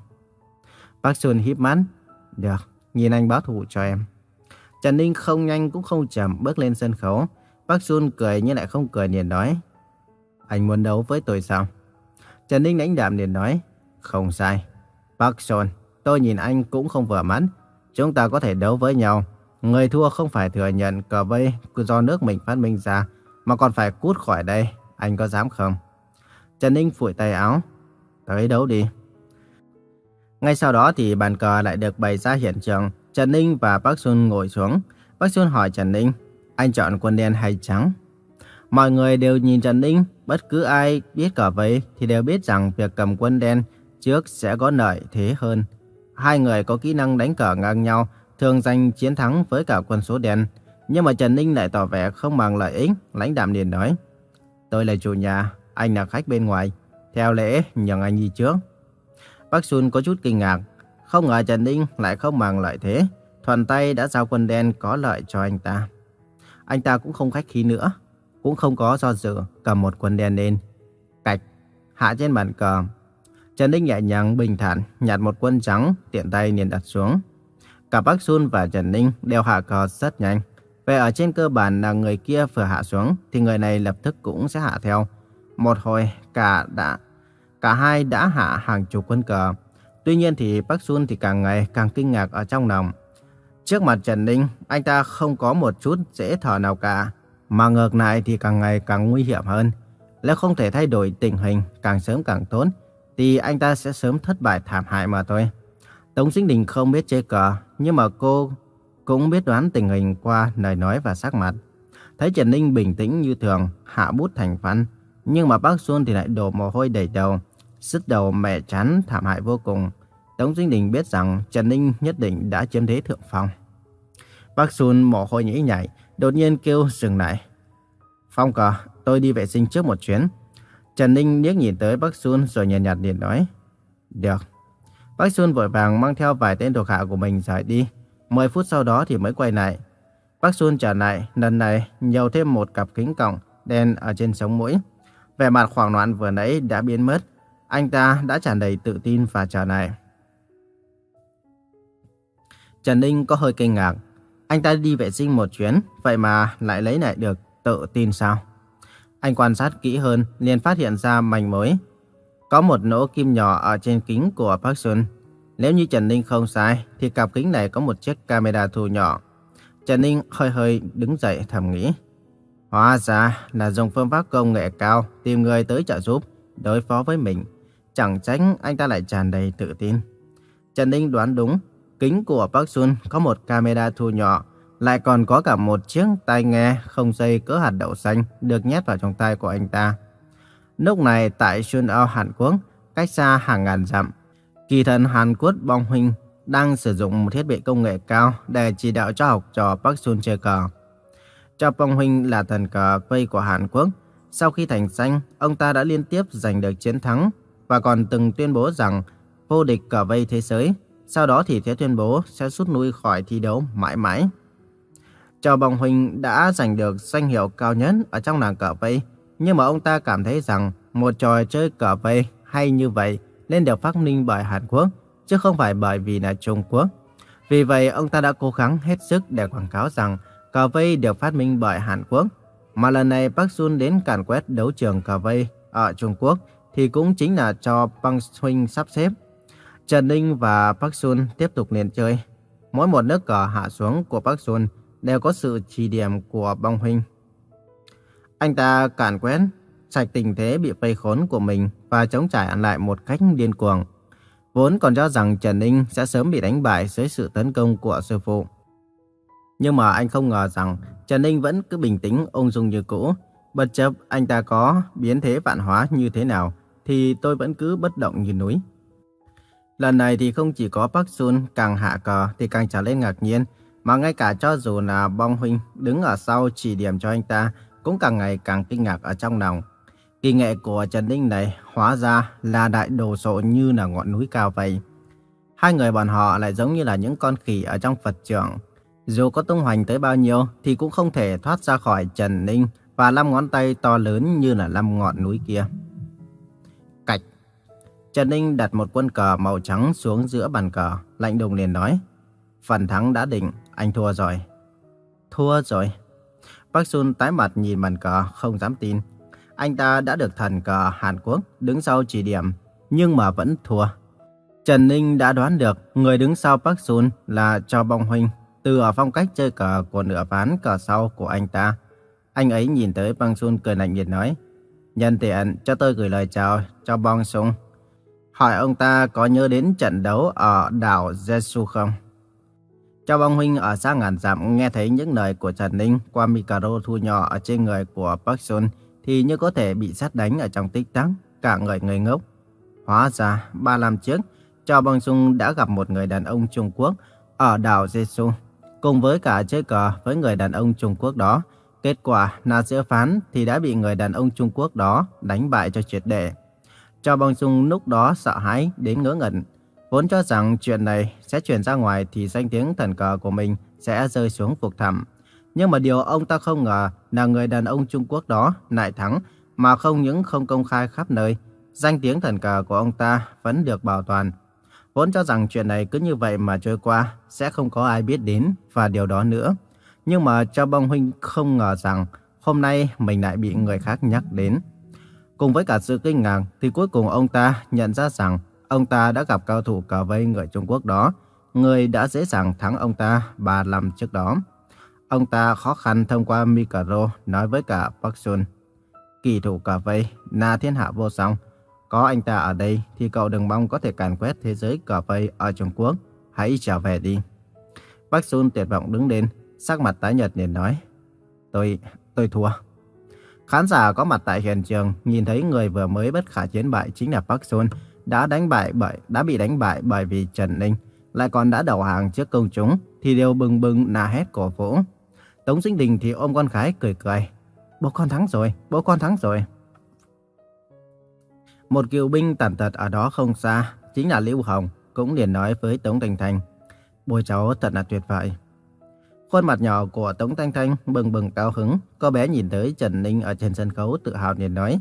Park Sun híp mắt. Được, nhìn anh báo thù cho em. Trần Ninh không nhanh cũng không chậm bước lên sân khấu. Park Sun cười nhưng lại không cười liền nói. Anh muốn đấu với tôi sao? Trần Ninh đánh đạm liền nói. Không sai. Park Sun, tôi nhìn anh cũng không vừa mắt. Chúng ta có thể đấu với nhau. Người thua không phải thừa nhận cờ vây do nước mình phát minh ra, mà còn phải cút khỏi đây. Anh có dám không? Trần Ninh phủi tay áo. Tới đấu đi. Ngay sau đó thì bàn cờ lại được bày ra hiện trường. Trần Ninh và Park Sun ngồi xuống. Park Sun hỏi Trần Ninh, anh chọn quân đen hay trắng? Mọi người đều nhìn Trần Ninh, bất cứ ai biết cờ vây thì đều biết rằng việc cầm quân đen trước sẽ có lợi thế hơn. Hai người có kỹ năng đánh cờ ngang nhau, thường giành chiến thắng với cả quân số đen. Nhưng mà Trần Ninh lại tỏ vẻ không bằng lợi ích, lãnh đạm liền nói. Tôi là chủ nhà, anh là khách bên ngoài. Theo lễ, nhường anh đi trước. Bác Sun có chút kinh ngạc. Không ngờ Trần Ninh lại không bằng lợi thế. Thuần tay đã giao quân đen có lợi cho anh ta. Anh ta cũng không khách khí nữa. Cũng không có do dự cầm một quân đen lên. Cạch, hạ trên bàn cờ. Trần Ninh nhẹ nhàng bình thản nhặt một quân trắng tiện tay liền đặt xuống. Cả Park Sun và Trần Ninh đều hạ cờ rất nhanh. Về ở trên cơ bản là người kia vừa hạ xuống thì người này lập tức cũng sẽ hạ theo. Một hồi cả đã cả hai đã hạ hàng chục quân cờ. Tuy nhiên thì Park Sun thì càng ngày càng kinh ngạc ở trong lòng. Trước mặt Trần Ninh, anh ta không có một chút dễ thở nào cả, mà ngược lại thì càng ngày càng nguy hiểm hơn. Nếu không thể thay đổi tình hình càng sớm càng tốt, thì anh ta sẽ sớm thất bại thảm hại mà thôi. Tống Sinh Đình không biết chơi cờ, nhưng mà cô cũng biết đoán tình hình qua lời nói và sắc mặt. Thấy Trần Ninh bình tĩnh như thường, hạ bút thành văn, nhưng mà bác Xuân thì lại đổ mồ hôi đầy đầu, sứt đầu mẹ chán thảm hại vô cùng. Tống Sinh Đình biết rằng Trần Ninh nhất định đã chiếm thế thượng phong. Bác Xuân mồ hôi nhĩ nhảy, đột nhiên kêu dừng lại. Phong cờ, tôi đi vệ sinh trước một chuyến. Trần Ninh liếc nhìn tới bác Xuân rồi nhàn nhạt liền nói. Được. Bác Xuân vội vàng mang theo vài tên thuộc hạ của mình rời đi. 10 phút sau đó thì mới quay lại. Bác Xuân trở lại, lần này nhiều thêm một cặp kính cọng đen ở trên sống mũi. Vẻ mặt khoảng loạn vừa nãy đã biến mất. Anh ta đã tràn đầy tự tin và trở lại. Trần Ninh có hơi kinh ngạc. Anh ta đi vệ sinh một chuyến, vậy mà lại lấy lại được tự tin sao? Anh quan sát kỹ hơn, liền phát hiện ra manh mối. Có một nỗ kim nhỏ ở trên kính của Park Sun. Nếu như Trần Ninh không sai, thì cặp kính này có một chiếc camera thu nhỏ. Trần Ninh hơi hơi đứng dậy thầm nghĩ. Hóa ra là dùng phương pháp công nghệ cao tìm người tới trợ giúp, đối phó với mình. Chẳng tránh anh ta lại tràn đầy tự tin. Trần Ninh đoán đúng, kính của Park Sun có một camera thu nhỏ, lại còn có cả một chiếc tai nghe không dây cỡ hạt đậu xanh được nhét vào trong tay của anh ta. Lúc này tại Seoul, Hàn Quốc, cách xa hàng ngàn dặm, kỳ thần Hàn Quốc Bong Huynh đang sử dụng một thiết bị công nghệ cao để chỉ đạo cho học trò Park Sun chơi cờ. Cho Bong Huynh là thần cờ vây của Hàn Quốc. Sau khi thành danh, ông ta đã liên tiếp giành được chiến thắng và còn từng tuyên bố rằng vô địch cờ vây thế giới. Sau đó thì sẽ tuyên bố sẽ rút lui khỏi thi đấu mãi mãi. Chào Bồng Huynh đã giành được danh hiệu cao nhất ở trong làng cờ vây. Nhưng mà ông ta cảm thấy rằng một trò chơi cờ vây hay như vậy nên được phát minh bởi Hàn Quốc, chứ không phải bởi vì là Trung Quốc. Vì vậy, ông ta đã cố gắng hết sức để quảng cáo rằng cờ vây được phát minh bởi Hàn Quốc. Mà lần này Park Sun đến càn quét đấu trường cờ vây ở Trung Quốc thì cũng chính là cho Bang Huynh sắp xếp. Trần Ninh và Park Sun tiếp tục liền chơi. Mỗi một nước cờ hạ xuống của Park Sun đều có sự chỉ điểm của Bong Huynh. Anh ta cản quét, sạch tình thế bị vây khốn của mình và chống trả lại một cách điên cuồng. Vốn còn cho rằng Trần Ninh sẽ sớm bị đánh bại dưới sự tấn công của sư phụ. Nhưng mà anh không ngờ rằng Trần Ninh vẫn cứ bình tĩnh ung dung như cũ. Bất chấp anh ta có biến thế vạn hóa như thế nào, thì tôi vẫn cứ bất động như núi. Lần này thì không chỉ có Park Sun càng hạ cờ thì càng trở lên ngạc nhiên, mà ngay cả cho dù là Bong Huynh đứng ở sau chỉ điểm cho anh ta cũng càng ngày càng kinh ngạc ở trong lòng. Kỳ nghệ của Trần Ninh này hóa ra là đại đồ sộ như là ngọn núi cao vậy. Hai người bọn họ lại giống như là những con khỉ ở trong Phật trưởng. Dù có tung hoành tới bao nhiêu thì cũng không thể thoát ra khỏi Trần Ninh và năm ngón tay to lớn như là năm ngọn núi kia. Cạch. Trần Ninh đặt một quân cờ màu trắng xuống giữa bàn cờ, lạnh đùng liền nói. Phần thắng đã định, anh thua rồi. Thua rồi. Park Sun tái mặt nhìn bàn cờ, không dám tin. Anh ta đã được thần cờ Hàn Quốc đứng sau chỉ điểm, nhưng mà vẫn thua. Trần Ninh đã đoán được người đứng sau Park Sun là Cho Bong Huynh, từ ở phong cách chơi cờ của nửa ván cờ sau của anh ta. Anh ấy nhìn tới Park Sun cười lạnh nhiệt nói, Nhân tiện cho tôi gửi lời chào cho Bong Sung. Hỏi ông ta có nhớ đến trận đấu ở đảo Jesu không? Cho Bong Huynh ở xa ngàn dặm nghe thấy những lời của Trần Ninh qua micro thu nhỏ ở trên người của Park Sun thì như có thể bị sát đánh ở trong tích tắc, cả người người ngốc. Hóa ra, ba năm trước, Cho Bong Sung đã gặp một người đàn ông Trung Quốc ở đảo Jeju, cùng với cả chơi cờ với người đàn ông Trung Quốc đó. Kết quả là giữa phán thì đã bị người đàn ông Trung Quốc đó đánh bại cho triệt để. Cho Bong Sung lúc đó sợ hãi đến ngớ ngẩn, vốn cho rằng chuyện này sẽ truyền ra ngoài thì danh tiếng thần cờ của mình sẽ rơi xuống vực thẳm. Nhưng mà điều ông ta không ngờ là người đàn ông Trung Quốc đó lại thắng mà không những không công khai khắp nơi. Danh tiếng thần cờ của ông ta vẫn được bảo toàn. Vốn cho rằng chuyện này cứ như vậy mà trôi qua, sẽ không có ai biết đến và điều đó nữa. Nhưng mà cho bông huynh không ngờ rằng hôm nay mình lại bị người khác nhắc đến. Cùng với cả sự kinh ngạc thì cuối cùng ông ta nhận ra rằng ông ta đã gặp cao thủ cờ vây người Trung Quốc đó, người đã dễ dàng thắng ông ta 3 năm trước đó. Ông ta khó khăn thông qua micro nói với cả Park Sun. Kỳ thủ cà vây, na thiên hạ vô song. Có anh ta ở đây thì cậu đừng mong có thể càn quét thế giới cà vây ở Trung Quốc. Hãy trở về đi. Park Sun tuyệt vọng đứng lên, sắc mặt tái nhợt liền nói. Tôi, tôi thua. Khán giả có mặt tại hiện trường nhìn thấy người vừa mới bất khả chiến bại chính là Park Sun đã đánh bại bởi đã bị đánh bại bởi vì Trần Ninh lại còn đã đầu hàng trước công chúng thì đều bừng bừng nà hét cổ vũ. Tống Sinh Đình thì ôm con gái cười cười. Bố con thắng rồi, bố con thắng rồi. Một cựu binh tàn tật ở đó không xa, chính là Lưu Hồng, cũng liền nói với Tống Thanh Thanh. Bố cháu thật là tuyệt vời. Khuôn mặt nhỏ của Tống Thanh Thanh bừng bừng cao hứng, cô bé nhìn tới Trần Ninh ở trên sân khấu tự hào liền nói.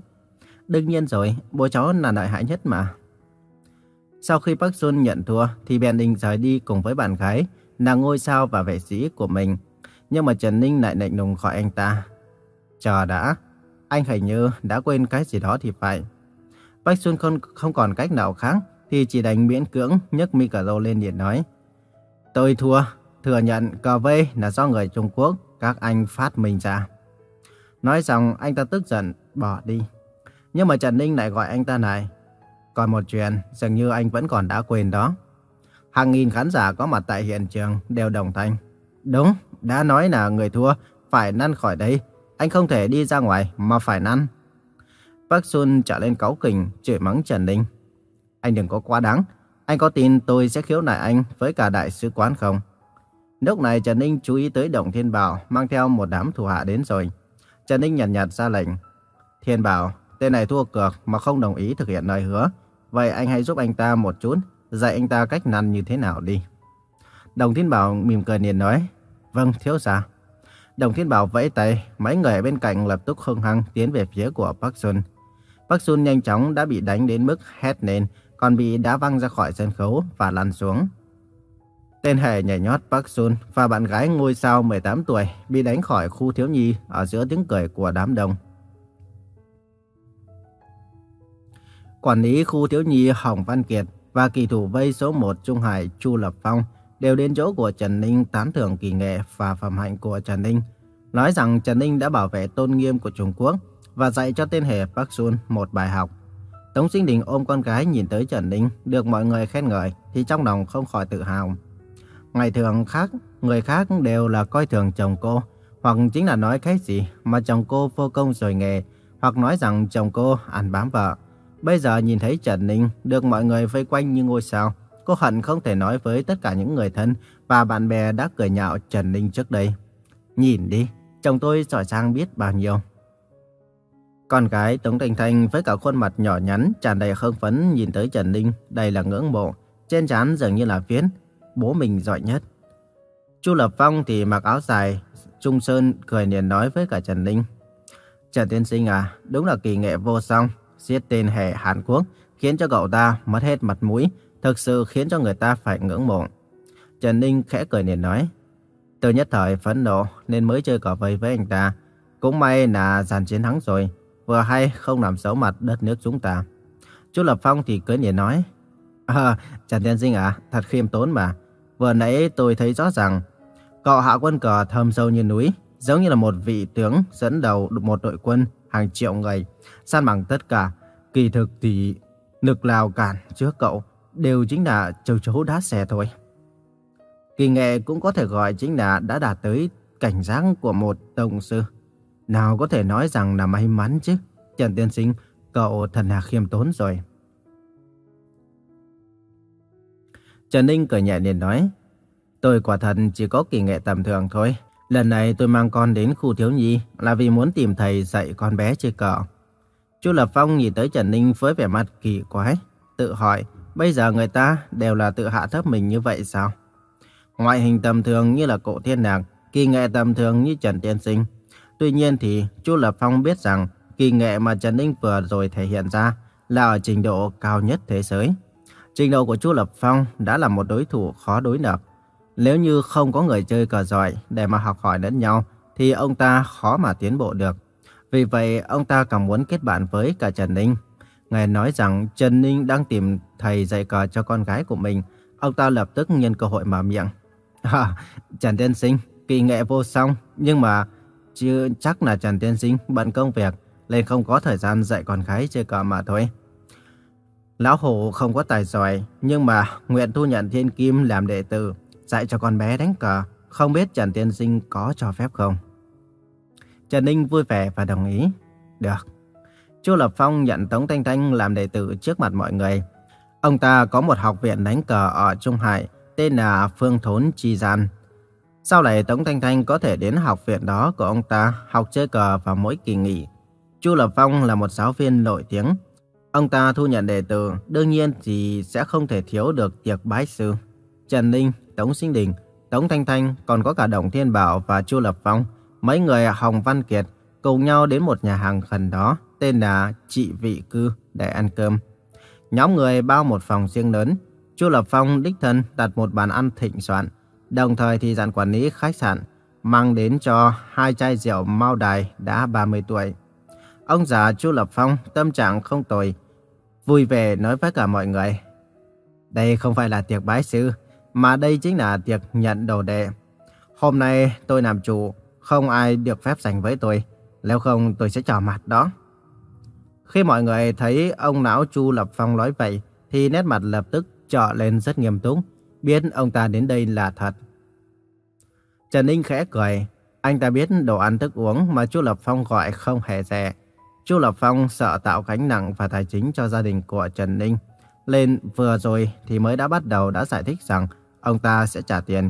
Đương nhiên rồi, bố cháu là lợi hại nhất mà. Sau khi Park Sun nhận thua, thì bèn định rời đi cùng với bạn gái, là ngôi sao và vệ sĩ của mình, nhưng mà Trần Ninh lại lạnh lùng khỏi anh ta. Chờ đã, anh hình như đã quên cái gì đó thì phải. Bách Xuân không, không còn cách nào khác thì chỉ đành miễn cưỡng nhấc micro lên điện nói. Tôi thua, thừa nhận cờ vây là do người Trung Quốc các anh phát minh ra. Nói xong anh ta tức giận bỏ đi. Nhưng mà Trần Ninh lại gọi anh ta này. Còn một chuyện dường như anh vẫn còn đã quên đó. Hàng nghìn khán giả có mặt tại hiện trường đều đồng thanh. Đúng, đã nói là người thua, phải năn khỏi đây. Anh không thể đi ra ngoài mà phải năn. Park Sun trở lên cáu kỉnh, chửi mắng Trần Ninh. Anh đừng có quá đáng. Anh có tin tôi sẽ khiếu nại anh với cả đại sứ quán không? Lúc này Trần Ninh chú ý tới Đồng Thiên Bảo mang theo một đám thủ hạ đến rồi. Trần Ninh nhàn nhạt, nhạt ra lệnh. Thiên Bảo, tên này thua cược mà không đồng ý thực hiện lời hứa. Vậy anh hãy giúp anh ta một chút, dạy anh ta cách năn như thế nào đi. Đồng Thiên Bảo mỉm cười liền nói. Vâng, thiếu gia. Đồng Thiên Bảo vẫy tay, mấy người ở bên cạnh lập tức hung hăng tiến về phía của Park Sun. Park Sun nhanh chóng đã bị đánh đến mức hét lên, còn bị đá văng ra khỏi sân khấu và lăn xuống. Tên hề nhảy nhót Park Sun và bạn gái ngôi sao 18 tuổi bị đánh khỏi khu thiếu nhi ở giữa tiếng cười của đám đông. Quản lý khu thiếu nhi Hồng Văn Kiệt và kỳ thủ vây số 1 Trung Hải Chu Lập Phong đều đến chỗ của Trần Ninh tán thưởng kỳ nghệ và phẩm hạnh của Trần Ninh, nói rằng Trần Ninh đã bảo vệ tôn nghiêm của Trung Quốc và dạy cho tên hề Park Sun một bài học. Tống Sinh Đình ôm con gái nhìn tới Trần Ninh, được mọi người khen ngợi thì trong lòng không khỏi tự hào. Ngày thường khác, người khác đều là coi thường chồng cô, hoặc chính là nói cái gì mà chồng cô vô công rồi nghề, hoặc nói rằng chồng cô ăn bám vợ. Bây giờ nhìn thấy Trần Ninh được mọi người vây quanh như ngôi sao, cô hận không thể nói với tất cả những người thân và bạn bè đã cười nhạo Trần Ninh trước đây. Nhìn đi, chồng tôi giỏi giang biết bao nhiêu. Con gái Tống Thành Thanh với cả khuôn mặt nhỏ nhắn tràn đầy hưng phấn nhìn tới Trần Ninh, đây là ngưỡng mộ, trên trán dường như là viết bố mình giỏi nhất. Chu Lập Phong thì mặc áo dài, Trung Sơn cười niềm nói với cả Trần Ninh. Trần Tiên Sinh à, đúng là kỳ nghệ vô song, giết tên hệ Hàn Quốc, khiến cho cậu ta mất hết mặt mũi, thực sự khiến cho người ta phải ngưỡng mộ. Trần Ninh khẽ cười niềm nói. Tôi nhất thời phẫn nộ nên mới chơi cỏ vây với anh ta. Cũng may là giàn chiến thắng rồi, vừa hay không làm xấu mặt đất nước chúng ta. Chu Lập Phong thì cười niềm nói. À, Trần Tiên Sinh à, thật khiêm tốn mà. Vừa nãy tôi thấy rõ ràng, cậu hạ quân cờ thâm sâu như núi, giống như là một vị tướng dẫn đầu một đội quân hàng triệu người, san bằng tất cả. Kỳ thực thì lực lào cản trước cậu đều chính là châu chấu đá xe thôi. Kỳ nghệ cũng có thể gọi chính là đã đạt tới cảnh giác của một tổng sư. Nào có thể nói rằng là may mắn chứ. Trần Tiên Sinh, cậu thật là khiêm tốn rồi. Trần Ninh cười nhẹ liền nói, tôi quả thật chỉ có kỳ nghệ tầm thường thôi. Lần này tôi mang con đến khu thiếu nhi là vì muốn tìm thầy dạy con bé chơi cờ. Chu Lập Phong nhìn tới Trần Ninh với vẻ mặt kỳ quái, tự hỏi, bây giờ người ta đều là tự hạ thấp mình như vậy sao? Ngoại hình tầm thường như là cổ thiên nạc, kỳ nghệ tầm thường như Trần Tiên Sinh. Tuy nhiên thì Chu Lập Phong biết rằng kỳ nghệ mà Trần Ninh vừa rồi thể hiện ra là ở trình độ cao nhất thế giới. Trình độ của Chu Lập Phong đã là một đối thủ khó đối lập. Nếu như không có người chơi cờ giỏi để mà học hỏi lẫn nhau, thì ông ta khó mà tiến bộ được. Vì vậy, ông ta càng muốn kết bạn với cả Trần Ninh. Nghe nói rằng Trần Ninh đang tìm thầy dạy cờ cho con gái của mình. Ông ta lập tức nhân cơ hội mở miệng. À, Trần Tiên Sinh, kỳ nghệ vô song, nhưng mà chứ chắc là Trần Tiên Sinh bận công việc, nên không có thời gian dạy con gái chơi cờ mà thôi. Lão Hổ không có tài giỏi, nhưng mà nguyện thu nhận Thiên Kim làm đệ tử, dạy cho con bé đánh cờ. Không biết Trần Tiên Sinh có cho phép không? Trần Ninh vui vẻ và đồng ý. Được. Chu Lập Phong nhận Tống Thanh Thanh làm đệ tử trước mặt mọi người. Ông ta có một học viện đánh cờ ở Trung Hải, tên là Phương Thốn Chi Gian. Sau này Tống Thanh Thanh có thể đến học viện đó của ông ta học chơi cờ vào mỗi kỳ nghỉ. Chu Lập Phong là một giáo viên nổi tiếng, Ông ta thu nhận đệ tử, đương nhiên thì sẽ không thể thiếu được tiệc bái sư. Trần Ninh, Tống Sinh Đình, Tống Thanh Thanh, còn có cả Đồng Thiên Bảo và Chu Lập Phong. Mấy người Hồng Văn Kiệt cùng nhau đến một nhà hàng gần đó, tên là Trị Vị Cư, để ăn cơm. Nhóm người bao một phòng riêng lớn. Chu Lập Phong đích thân đặt một bàn ăn thịnh soạn. Đồng thời thì dặn quản lý khách sạn mang đến cho hai chai rượu Mao Đài đã 30 tuổi. Ông già Chu Lập Phong tâm trạng không tồi, vui vẻ nói với cả mọi người. Đây không phải là tiệc bái sư, mà đây chính là tiệc nhận đồ đệ. Hôm nay tôi làm chủ, không ai được phép giành với tôi, nếu không tôi sẽ trò mặt đó. Khi mọi người thấy ông lão Chu Lập Phong nói vậy, thì nét mặt lập tức trở lên rất nghiêm túc, biết ông ta đến đây là thật. Trần Ninh khẽ cười, anh ta biết đồ ăn thức uống mà Chu Lập Phong gọi không hề rẻ. Chu Lập Phong sợ tạo gánh nặng và tài chính cho gia đình của Trần Ninh. Lên vừa rồi thì mới đã bắt đầu đã giải thích rằng ông ta sẽ trả tiền.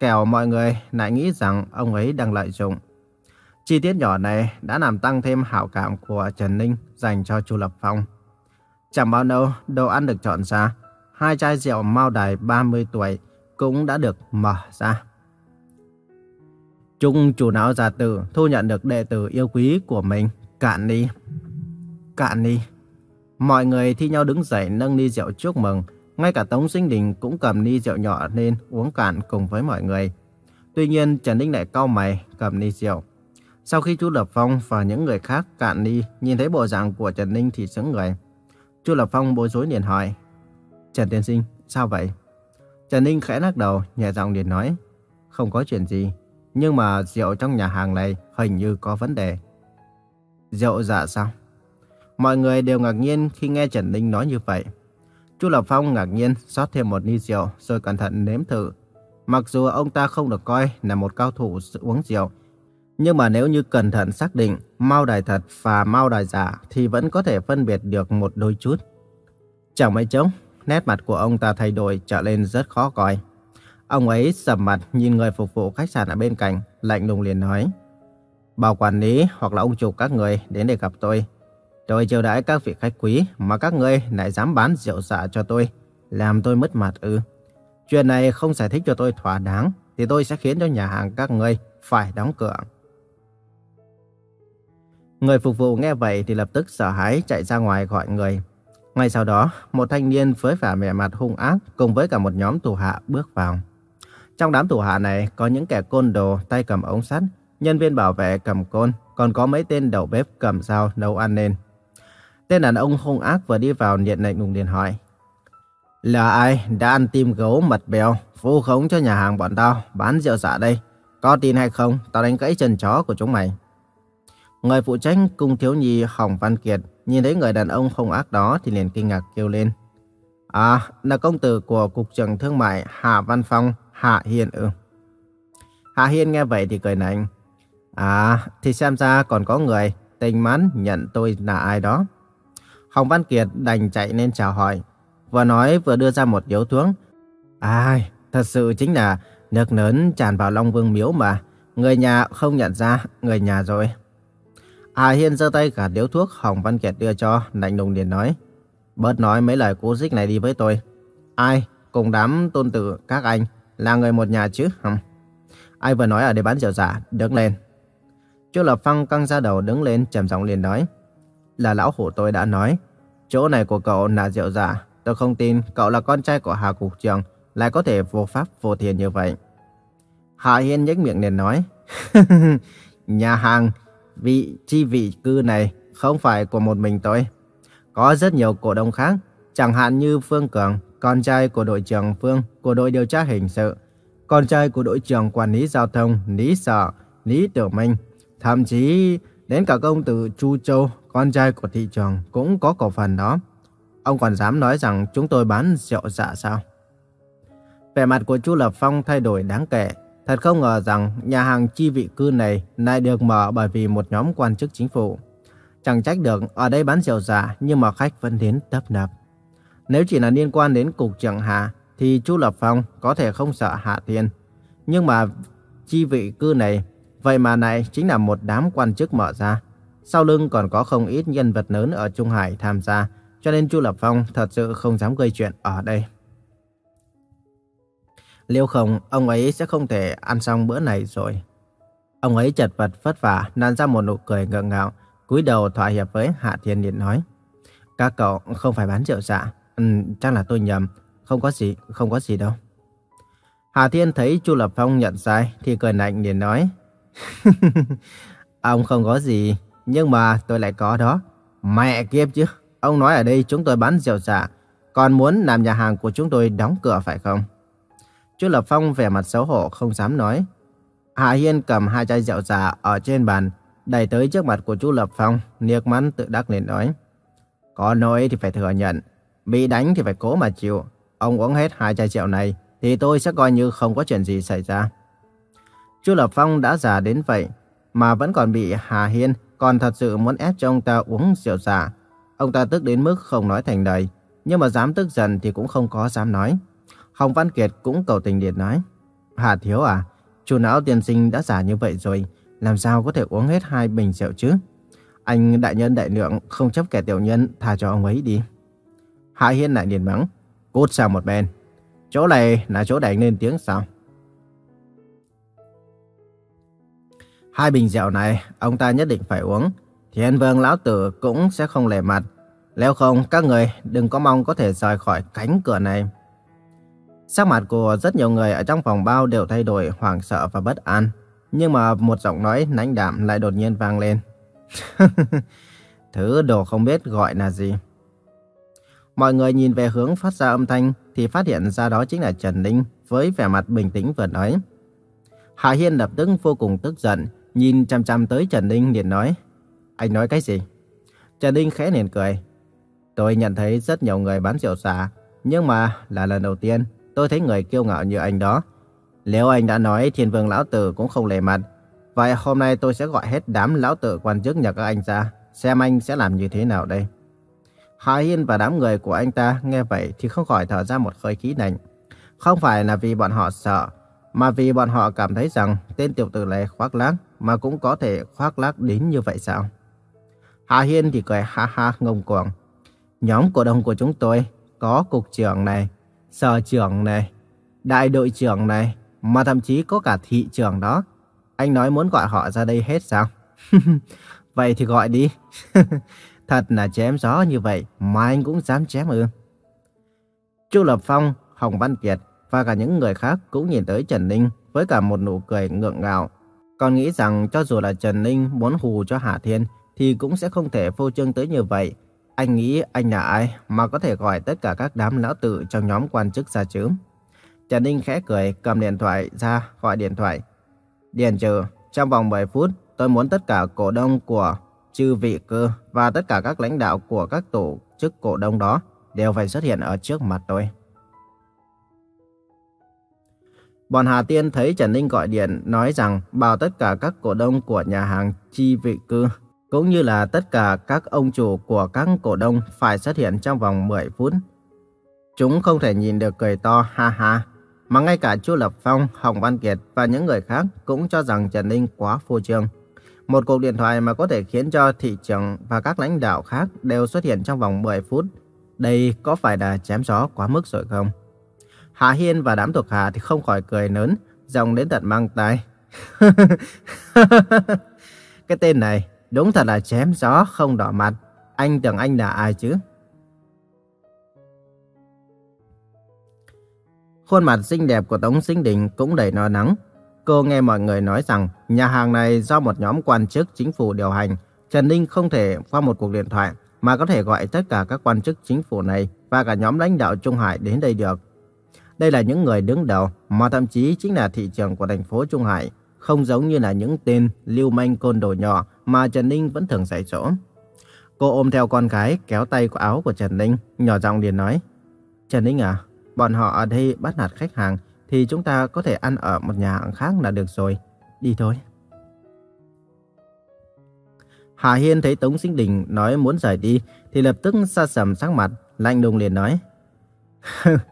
Kẻo mọi người lại nghĩ rằng ông ấy đang lợi dụng. Chi tiết nhỏ này đã làm tăng thêm hảo cảm của Trần Ninh dành cho Chu Lập Phong. Chẳng bao lâu, đồ ăn được chọn ra. Hai chai rượu Mao Đài 30 tuổi cũng đã được mở ra. Trung chủ não giả tử thu nhận được đệ tử yêu quý của mình. Cạn đi. Cạn đi. Mọi người thi nhau đứng dậy nâng ly rượu chúc mừng. Ngay cả Tống Sinh Đình cũng cầm ly rượu nhỏ lên uống cạn cùng với mọi người. Tuy nhiên Trần Ninh lại cau mày cầm ly rượu. Sau khi Chu Lập Phong và những người khác cạn ly, nhìn thấy bộ dạng của Trần Ninh thì sững người. Chu Lập Phong bối rối liền hỏi. Trần Tiên Sinh, sao vậy? Trần Ninh khẽ lắc đầu, nhẹ giọng liền nói. Không có chuyện gì, nhưng mà rượu trong nhà hàng này hình như có vấn đề. Rượu dạ sao? Mọi người đều ngạc nhiên khi nghe Trần Ninh nói như vậy. Chu Lập Phong ngạc nhiên rót thêm một ly rượu rồi cẩn thận nếm thử. Mặc dù ông ta không được coi là một cao thủ uống rượu, nhưng mà nếu như cẩn thận xác định mau đài thật và mau đài giả thì vẫn có thể phân biệt được một đôi chút. Chẳng mấy chốc, nét mặt của ông ta thay đổi trở lên rất khó coi. Ông ấy sầm mặt nhìn người phục vụ khách sạn ở bên cạnh, lạnh lùng liền nói. Bảo quản lý hoặc là ông chủ các người đến để gặp tôi. Tôi chiêu đãi các vị khách quý mà các ngươi lại dám bán rượu giả cho tôi, làm tôi mất mặt ư. Chuyện này không giải thích cho tôi thỏa đáng, thì tôi sẽ khiến cho nhà hàng các ngươi phải đóng cửa. Người phục vụ nghe vậy thì lập tức sợ hãi chạy ra ngoài gọi người. Ngay sau đó, một thanh niên với vẻ vẻ mặt hung ác cùng với cả một nhóm thủ hạ bước vào. Trong đám thủ hạ này có những kẻ côn đồ tay cầm ống sắt, nhân viên bảo vệ cầm côn, còn có mấy tên đầu bếp cầm dao nấu ăn nên. Tên đàn ông hung ác vừa đi vào nhận lệnh đùng điện hỏi. Là ai đã ăn tim gấu mật béo, vu khống cho nhà hàng bọn tao, bán rượu giả đây? Có tin hay không, tao đánh gãy chân chó của chúng mày. Người phụ trách cung thiếu nhi Hồng Văn Kiệt nhìn thấy người đàn ông hung ác đó thì liền kinh ngạc kêu lên. À, là công tử của Cục trưởng Thương mại Hạ Văn Phong, Hạ Hiền ư. Hạ Hiên nghe vậy thì cười nạnh. À, thì xem ra còn có người tình mắn nhận tôi là ai đó. Hồng Văn Kiệt đành chạy lên chào hỏi. Vừa nói vừa đưa ra một điếu thuốc. Ai, thật sự chính là nước lớn tràn vào Long Vương Miếu mà. Người nhà không nhận ra, người nhà rồi. Hà Hiên giơ tay cả điếu thuốc Hồng Văn Kiệt đưa cho, lạnh lùng liền nói. Bớt nói mấy lời cú dích này đi với tôi. Ai, cùng đám tôn tử các anh, là người một nhà chứ? không? Ai vừa nói à, ở đây bán rượu giả, đứng lên. Chu Lập Phong căng ra đầu đứng lên trầm giọng liền nói. Là lão hủ tôi đã nói, chỗ này của cậu là rượu giả. Tôi không tin cậu là con trai của Hà Cục Trường, lại có thể vô pháp vô thiền như vậy. Hà Hiên nhếch miệng liền nói. nhà hàng vị chi vị cư này không phải của một mình tôi. Có rất nhiều cổ đông khác, chẳng hạn như Phương Cường, con trai của đội trưởng Phương của đội điều tra hình sự, con trai của đội trưởng quản lý giao thông Lý Sở, Lý Tiểu Minh, thậm chí đến cả công tử Chu Châu, con trai của thị trường cũng có cổ phần đó. Ông còn dám nói rằng chúng tôi bán rượu dạ sao? Vẻ mặt của chú Lập Phong thay đổi đáng kể, Thật không ngờ rằng nhà hàng chi vị cư này lại được mở bởi vì một nhóm quan chức chính phủ. Chẳng trách được ở đây bán rượu giả nhưng mà khách vẫn đến tấp nập. Nếu chỉ là liên quan đến cục trưởng Hạ thì chú Lập Phong có thể không sợ Hạ Thiên. Nhưng mà chi vị cư này vậy mà này chính là một đám quan chức mở ra. Sau lưng còn có không ít nhân vật lớn ở Trung Hải tham gia cho nên Chu Lập Phong thật sự không dám gây chuyện ở đây. liêu không, ông ấy sẽ không thể ăn xong bữa này rồi. Ông ấy chật vật vất vả, nặn ra một nụ cười ngượng ngạo, cúi đầu thỏa hiệp với Hạ Thiên Điện nói. Các cậu không phải bán rượu dạ. Ừ, chắc là tôi nhầm. Không có gì, không có gì đâu. hà Thiên thấy Chu Lập Phong nhận sai thì cười lạnh liền nói. ông không có gì, nhưng mà tôi lại có đó. Mẹ kiếp chứ, ông nói ở đây chúng tôi bán rượu giả còn muốn làm nhà hàng của chúng tôi đóng cửa phải không? chú Lập Phong vẻ mặt xấu hổ không dám nói. Hạ Hiên cầm hai chai rượu giả ở trên bàn, đẩy tới trước mặt của chú Lập Phong, niếc mắn tự đắc lên nói. Có nói thì phải thừa nhận, bị đánh thì phải cố mà chịu. Ông uống hết hai chai rượu này, thì tôi sẽ coi như không có chuyện gì xảy ra. Chu Lập Phong đã già đến vậy, mà vẫn còn bị Hà Hiên còn thật sự muốn ép cho ông ta uống rượu giả. Ông ta tức đến mức không nói thành lời, nhưng mà dám tức giận thì cũng không có dám nói. Hồng Văn Kiệt cũng cầu tình điện nói. Hà Thiếu à, chủ não tiền sinh đã giả như vậy rồi, làm sao có thể uống hết hai bình rượu chứ? Anh đại nhân đại lượng không chấp kẻ tiểu nhân tha cho ông ấy đi. Hạ Hiên lại liền mắng, cút sang một bên. Chỗ này là chỗ đánh lên tiếng sao? Hai bình rượu này ông ta nhất định phải uống. Thiên vương lão tử cũng sẽ không lề mặt. Nếu không, các người đừng có mong có thể rời khỏi cánh cửa này. Sắc mặt của rất nhiều người ở trong phòng bao đều thay đổi hoảng sợ và bất an. Nhưng mà một giọng nói lãnh đạm lại đột nhiên vang lên. Thứ đồ không biết gọi là gì. Mọi người nhìn về hướng phát ra âm thanh thì phát hiện ra đó chính là Trần Ninh với vẻ mặt bình tĩnh vừa nói. Hạ Hiên lập tức vô cùng tức giận, nhìn chăm chăm tới Trần Ninh liền nói. Anh nói cái gì? Trần Ninh khẽ liền cười. Tôi nhận thấy rất nhiều người bán rượu xả, nhưng mà là lần đầu tiên tôi thấy người kiêu ngạo như anh đó. Nếu anh đã nói thiên vương lão tử cũng không lề mặt, vậy hôm nay tôi sẽ gọi hết đám lão tử quan chức nhà các anh ra, xem anh sẽ làm như thế nào đây. Hà Hiên và đám người của anh ta nghe vậy thì không khỏi thở ra một hơi khí lạnh. Không phải là vì bọn họ sợ, mà vì bọn họ cảm thấy rằng tên tiểu tử này khoác lác mà cũng có thể khoác lác đến như vậy sao? Hà Hiên thì cười ha ha ngông cuồng. Nhóm cổ đông của chúng tôi có cục trưởng này, sở trưởng này, đại đội trưởng này, mà thậm chí có cả thị trưởng đó. Anh nói muốn gọi họ ra đây hết sao? vậy thì gọi đi. Thật là chém gió như vậy mà anh cũng dám chém ư. Chu Lập Phong, Hồng Văn Kiệt và cả những người khác cũng nhìn tới Trần Ninh với cả một nụ cười ngượng ngạo. Còn nghĩ rằng cho dù là Trần Ninh muốn hù cho Hà Thiên thì cũng sẽ không thể phô trương tới như vậy. Anh nghĩ anh là ai mà có thể gọi tất cả các đám lão tử trong nhóm quan chức ra chứ? Trần Ninh khẽ cười cầm điện thoại ra gọi điện thoại. Điền trừ, trong vòng 10 phút tôi muốn tất cả cổ đông của chư vị cơ và tất cả các lãnh đạo của các tổ chức cổ đông đó đều phải xuất hiện ở trước mặt tôi. Bọn Hà Tiên thấy Trần Ninh gọi điện nói rằng bảo tất cả các cổ đông của nhà hàng chi vị cư cũng như là tất cả các ông chủ của các cổ đông phải xuất hiện trong vòng 10 phút. Chúng không thể nhìn được cười to ha ha, mà ngay cả Chu Lập Phong, Hồng Văn Kiệt và những người khác cũng cho rằng Trần Ninh quá phô trương. Một cuộc điện thoại mà có thể khiến cho thị trường và các lãnh đạo khác đều xuất hiện trong vòng 10 phút. Đây có phải là chém gió quá mức rồi không? Hạ Hiên và đám thuộc hạ thì không khỏi cười lớn, dòng đến tận mang tai. cái tên này đúng thật là chém gió không đỏ mặt. Anh tưởng anh là ai chứ? Khuôn mặt xinh đẹp của Tống Sinh Đình cũng đầy no nắng. Cô nghe mọi người nói rằng nhà hàng này do một nhóm quan chức chính phủ điều hành. Trần Ninh không thể qua một cuộc điện thoại mà có thể gọi tất cả các quan chức chính phủ này và cả nhóm lãnh đạo Trung Hải đến đây được. Đây là những người đứng đầu mà thậm chí chính là thị trường của thành phố Trung Hải, không giống như là những tên lưu manh côn đồ nhỏ mà Trần Ninh vẫn thường dạy dỗ. Cô ôm theo con gái kéo tay của áo của Trần Ninh, nhỏ giọng liền nói. Trần Ninh à, bọn họ ở đây bắt nạt khách hàng thì chúng ta có thể ăn ở một nhà hàng khác là được rồi. Đi thôi. Hà Hiên thấy Tống Sinh Đình nói muốn rời đi thì lập tức xa sầm sắc mặt, lạnh lùng liền nói.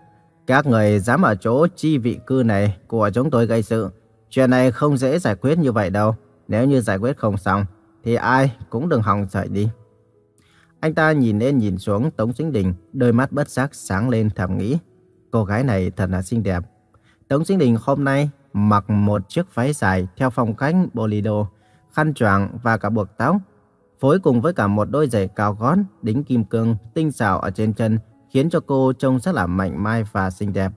Các người dám ở chỗ chi vị cư này của chúng tôi gây sự. Chuyện này không dễ giải quyết như vậy đâu. Nếu như giải quyết không xong, thì ai cũng đừng hòng rời đi. Anh ta nhìn lên nhìn xuống Tống Sinh Đình, đôi mắt bất giác sáng lên thầm nghĩ. Cô gái này thật là xinh đẹp. Tống Sinh Đình hôm nay mặc một chiếc váy dài theo phong cách Bolido, khăn choàng và cả buộc tóc. Phối cùng với cả một đôi giày cao gót, đính kim cương, tinh xảo ở trên chân, khiến cho cô trông rất là mạnh mai và xinh đẹp.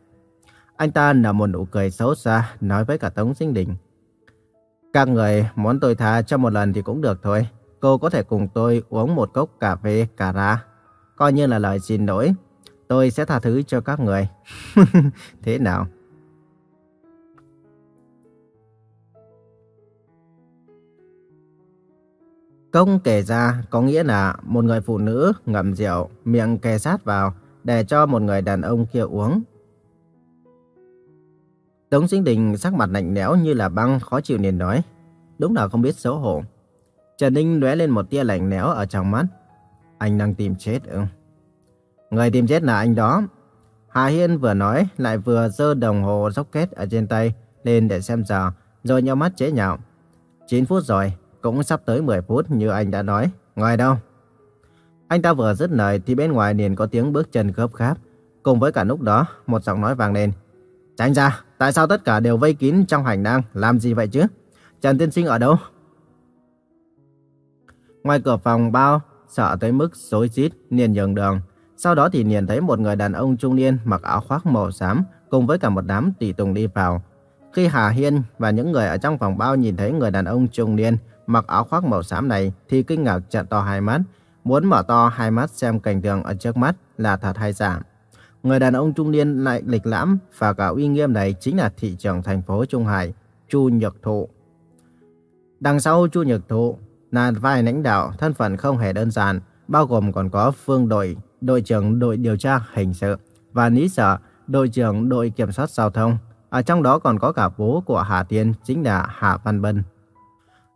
Anh ta nở một nụ cười xấu xa, nói với cả Tống Sinh Đình. Các người muốn tôi tha cho một lần thì cũng được thôi. Cô có thể cùng tôi uống một cốc cà phê cà ra. Coi như là lời xin lỗi. Tôi sẽ tha thứ cho các người. Thế nào? Công kể ra có nghĩa là một người phụ nữ ngậm rượu, miệng kề sát vào để cho một người đàn ông kia uống. Tống Sinh Đình sắc mặt lạnh lẽo như là băng khó chịu liền nói. Đúng là không biết xấu hổ. Trần Ninh lóe lên một tia lạnh lẽo ở trong mắt. Anh đang tìm chết ư? Người tìm chết là anh đó. Hà Hiên vừa nói lại vừa giơ đồng hồ dốc kết ở trên tay lên để xem giờ, rồi nhau mắt chế nhạo. 9 phút rồi, cũng sắp tới 10 phút như anh đã nói. Ngoài đâu? Anh ta vừa dứt lời thì bên ngoài liền có tiếng bước chân gấp gáp. Cùng với cả lúc đó, một giọng nói vang lên. Tránh ra, tại sao tất cả đều vây kín trong hành lang, làm gì vậy chứ? Trần Tiên Sinh ở đâu? Ngoài cửa phòng bao, sợ tới mức rối rít, liền nhường đường. Sau đó thì nhìn thấy một người đàn ông trung niên mặc áo khoác màu xám cùng với cả một đám tùy tùng đi vào. Khi Hà Hiên và những người ở trong phòng bao nhìn thấy người đàn ông trung niên mặc áo khoác màu xám này thì kinh ngạc trợn to hai mắt, muốn mở to hai mắt xem cảnh tượng ở trước mắt là thật hay giả. Người đàn ông trung niên lại lịch lãm và cả uy nghiêm này chính là thị trưởng thành phố Trung Hải, Chu Nhật Thụ. Đằng sau Chu Nhật Thụ là vai lãnh đạo thân phận không hề đơn giản, bao gồm còn có Phương Đội, đội trưởng đội điều tra hình sự và Lý Sở, đội trưởng đội kiểm soát giao thông. Ở trong đó còn có cả bố của Hà Tiên, chính là Hà Văn Bân.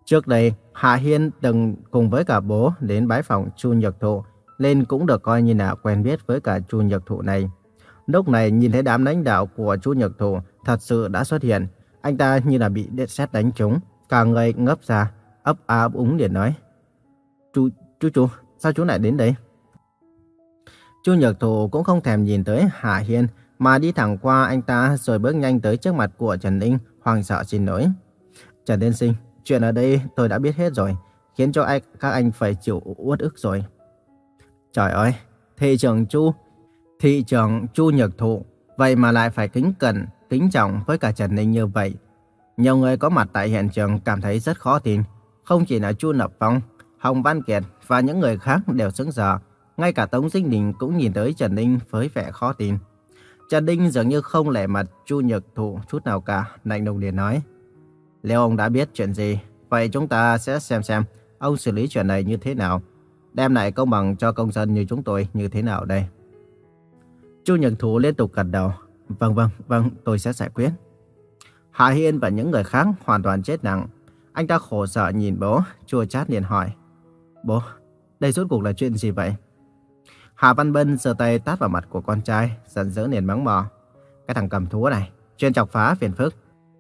Trước đây, hạ Hiên từng cùng với cả bố đến bái phòng Chu Nhật Thụ, nên cũng được coi như là quen biết với cả Chu Nhật Thụ này. Lúc này nhìn thấy đám lãnh đạo của Chu Nhật Thụ thật sự đã xuất hiện, anh ta như là bị điện xét đánh trúng, cả người ngấp ra, ấp á ấp úng để nói. Chú, chú chú, sao chú lại đến đây? Chu Nhật Thụ cũng không thèm nhìn tới Hạ Hiên, mà đi thẳng qua anh ta rồi bước nhanh tới trước mặt của Trần Ninh, hoàng sợ xin lỗi. Trần Tiên Sinh, chuyện ở đây tôi đã biết hết rồi, khiến cho anh, các anh phải chịu uất ức rồi. Trời ơi, thị trưởng Chu, thị trưởng Chu Nhật Thụ, vậy mà lại phải kính cẩn, kính trọng với cả Trần Ninh như vậy. Nhiều người có mặt tại hiện trường cảm thấy rất khó tin. Không chỉ là Chu Nập Phong, Hồng Văn Kiệt và những người khác đều sững sờ. Ngay cả Tống Dinh Đình cũng nhìn tới Trần Ninh với vẻ khó tin. Trần Ninh dường như không lẻ mặt Chu Nhật Thụ chút nào cả, lạnh lùng liền nói. Nếu ông đã biết chuyện gì, vậy chúng ta sẽ xem xem ông xử lý chuyện này như thế nào. Đem lại công bằng cho công dân như chúng tôi như thế nào đây? Chu Nhật thủ liên tục gật đầu. Vâng vâng, vâng, tôi sẽ giải quyết. Hạ Hiên và những người khác hoàn toàn chết nặng. Anh ta khổ sở nhìn bố, chua chát liền hỏi. Bố, đây rốt cuộc là chuyện gì vậy? Hà Văn Bân giơ tay tát vào mặt của con trai, giận dữ liền mắng mỏ. Cái thằng cầm thú này, chuyên chọc phá phiền phức.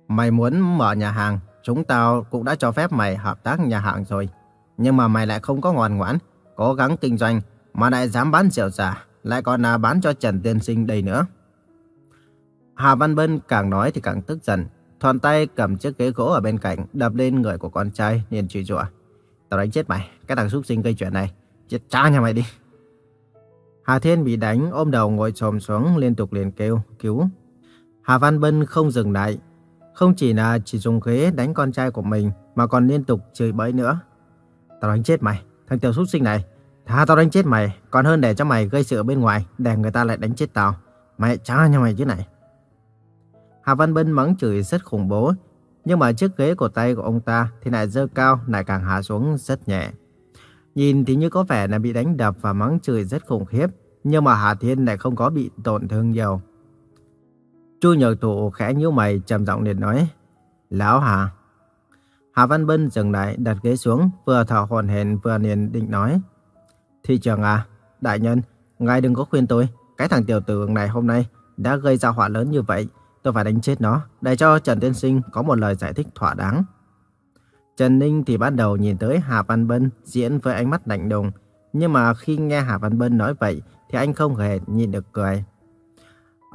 Mày muốn mở nhà hàng, chúng tao cũng đã cho phép mày hợp tác nhà hàng rồi. Nhưng mà mày lại không có ngoan ngoãn, cố gắng kinh doanh, mà lại dám bán rượu giả, lại còn là bán cho Trần Tiên Sinh đây nữa. Hà Văn Bân càng nói thì càng tức giận, thuận tay cầm chiếc ghế gỗ ở bên cạnh đập lên người của con trai liền chửi rủa. Tao đánh chết mày, cái thằng súc sinh gây chuyện này, chết cha nhà mày đi. Hà Thiên bị đánh ôm đầu ngồi trồm xuống liên tục liền kêu cứu. Hà Văn Bân không dừng lại, không chỉ là chỉ dùng ghế đánh con trai của mình mà còn liên tục chửi bới nữa. Tao đánh chết mày, thằng tiểu súc sinh này. Thà tao đánh chết mày, còn hơn để cho mày gây sự ở bên ngoài, để người ta lại đánh chết tao. Mày cha như mày chứ này. Hà Văn Bân mắng chửi rất khủng bố, nhưng mà chiếc ghế của tay của ông ta thì lại dơ cao, lại càng hạ xuống rất nhẹ. Nhìn thì như có vẻ là bị đánh đập và mắng chửi rất khủng khiếp, nhưng mà Hà Thiên lại không có bị tổn thương nhiều. Chu nhược Thụ khẽ nhíu mày trầm giọng liền nói, Lão Hà. Hà Văn Bân dừng lại đặt ghế xuống, vừa thở hổn hển vừa liền định nói, Thị trường à, đại nhân, ngài đừng có khuyên tôi, cái thằng tiểu tử này hôm nay đã gây ra họa lớn như vậy, Tôi phải đánh chết nó, để cho Trần Tiên Sinh có một lời giải thích thỏa đáng. Trần Ninh thì bắt đầu nhìn tới Hà Văn Bân diễn với ánh mắt lạnh lùng. Nhưng mà khi nghe Hà Văn Bân nói vậy thì anh không hề nhìn được cười.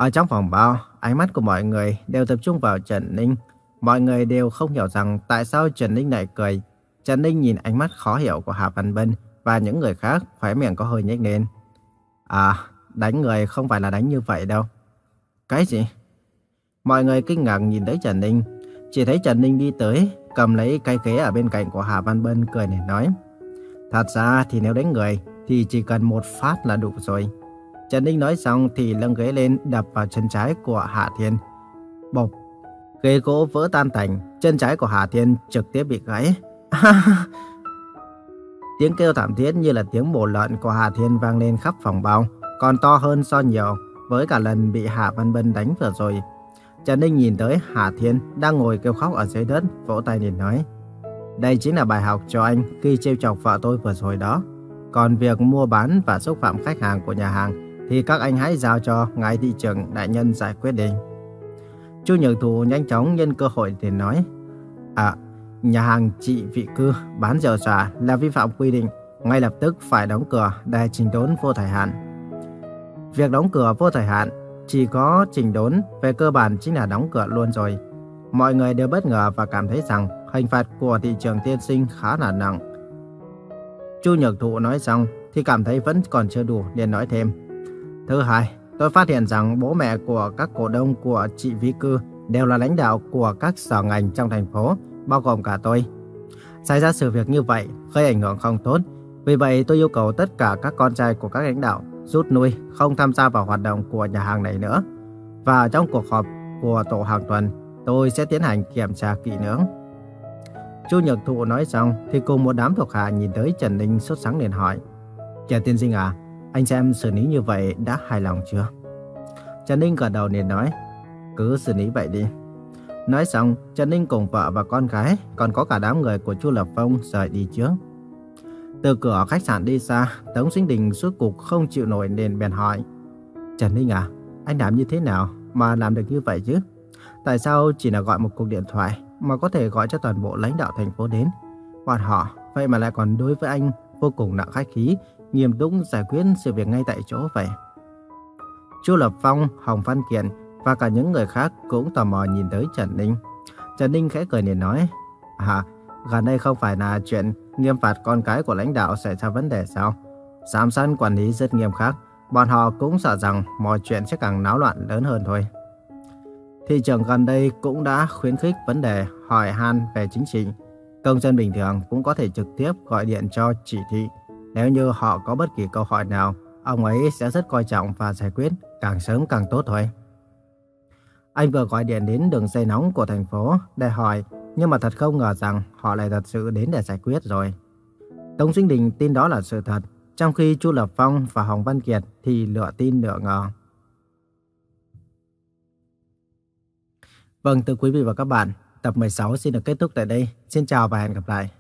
Ở trong phòng bao, ánh mắt của mọi người đều tập trung vào Trần Ninh. Mọi người đều không hiểu rằng tại sao Trần Ninh lại cười. Trần Ninh nhìn ánh mắt khó hiểu của Hà Văn Bân và những người khác khóe miệng có hơi nhếch lên. À, đánh người không phải là đánh như vậy đâu. Cái gì? Mọi người kinh ngạc nhìn thấy Trần Ninh. Chỉ thấy Trần Ninh đi tới, cầm lấy cái ghế ở bên cạnh của Hà Văn Bân cười để nói. Thật ra thì nếu đánh người thì chỉ cần một phát là đủ rồi. Trần Ninh nói xong thì lưng ghế lên đập vào chân trái của Hạ Thiên. Bộc! Ghế gỗ vỡ tan tành, chân trái của Hạ Thiên trực tiếp bị gãy. tiếng kêu thảm thiết như là tiếng bổ lợn của Hà Thiên vang lên khắp phòng bao, còn to hơn so nhiều với cả lần bị Hạ Văn Bân đánh vừa rồi. Trần Ninh nhìn tới Hà Thiên đang ngồi kêu khóc ở dưới đất, vỗ tay liền nói. Đây chính là bài học cho anh khi trêu chọc vợ tôi vừa rồi đó. Còn việc mua bán và xúc phạm khách hàng của nhà hàng thì các anh hãy giao cho ngài thị trưởng đại nhân giải quyết đi. Chu Nhược Thụ nhanh chóng nhân cơ hội để nói. À, nhà hàng chị vị cư bán rượu giả là vi phạm quy định, ngay lập tức phải đóng cửa để trình đốn vô thời hạn. Việc đóng cửa vô thời hạn chỉ có trình đốn về cơ bản chính là đóng cửa luôn rồi. Mọi người đều bất ngờ và cảm thấy rằng hình phạt của thị trường tiên sinh khá là nặng. Chu Nhược Thụ nói xong thì cảm thấy vẫn còn chưa đủ nên nói thêm. Thứ hai, tôi phát hiện rằng bố mẹ của các cổ đông của chị Vi Cư đều là lãnh đạo của các sở ngành trong thành phố, bao gồm cả tôi. Xảy ra sự việc như vậy gây ảnh hưởng không tốt. Vì vậy tôi yêu cầu tất cả các con trai của các lãnh đạo rút lui, không tham gia vào hoạt động của nhà hàng này nữa. Và trong cuộc họp của tổ hàng tuần, tôi sẽ tiến hành kiểm tra kỹ lưỡng. Chu Nhật Thụ nói xong thì cùng một đám thuộc hạ nhìn tới Trần Ninh sốt sắng liền hỏi. Trần tiên sinh à, anh xem xử lý như vậy đã hài lòng chưa? Trần Ninh gật đầu liền nói, cứ xử lý vậy đi. Nói xong, Trần Ninh cùng vợ và con gái, còn có cả đám người của Chu Lập Phong rời đi trước. Từ cửa khách sạn đi xa, Tống Sinh Đình suốt cuộc không chịu nổi nên bèn hỏi. Trần Ninh à, anh làm như thế nào mà làm được như vậy chứ? Tại sao chỉ là gọi một cuộc điện thoại mà có thể gọi cho toàn bộ lãnh đạo thành phố đến? Bọn họ, vậy mà lại còn đối với anh vô cùng nặng khách khí, nghiêm túc giải quyết sự việc ngay tại chỗ vậy. Chu Lập Phong, Hồng Văn Kiện và cả những người khác cũng tò mò nhìn tới Trần Ninh. Trần Ninh khẽ cười liền nói, À, gần đây không phải là chuyện nghiêm phạt con cái của lãnh đạo xảy ra vấn đề sao? Giám sát quản lý rất nghiêm khắc, bọn họ cũng sợ rằng mọi chuyện sẽ càng náo loạn lớn hơn thôi. Thị trường gần đây cũng đã khuyến khích vấn đề hỏi han về chính trị. Công dân bình thường cũng có thể trực tiếp gọi điện cho chỉ thị. Nếu như họ có bất kỳ câu hỏi nào, ông ấy sẽ rất coi trọng và giải quyết càng sớm càng tốt thôi. Anh vừa gọi điện đến đường dây nóng của thành phố để hỏi, nhưng mà thật không ngờ rằng họ lại thật sự đến để giải quyết rồi. Tống Sinh Đình tin đó là sự thật, trong khi Chu Lập Phong và Hồng Văn Kiệt thì lựa tin lựa ngờ. Vâng, thưa quý vị và các bạn, tập 16 xin được kết thúc tại đây. Xin chào và hẹn gặp lại.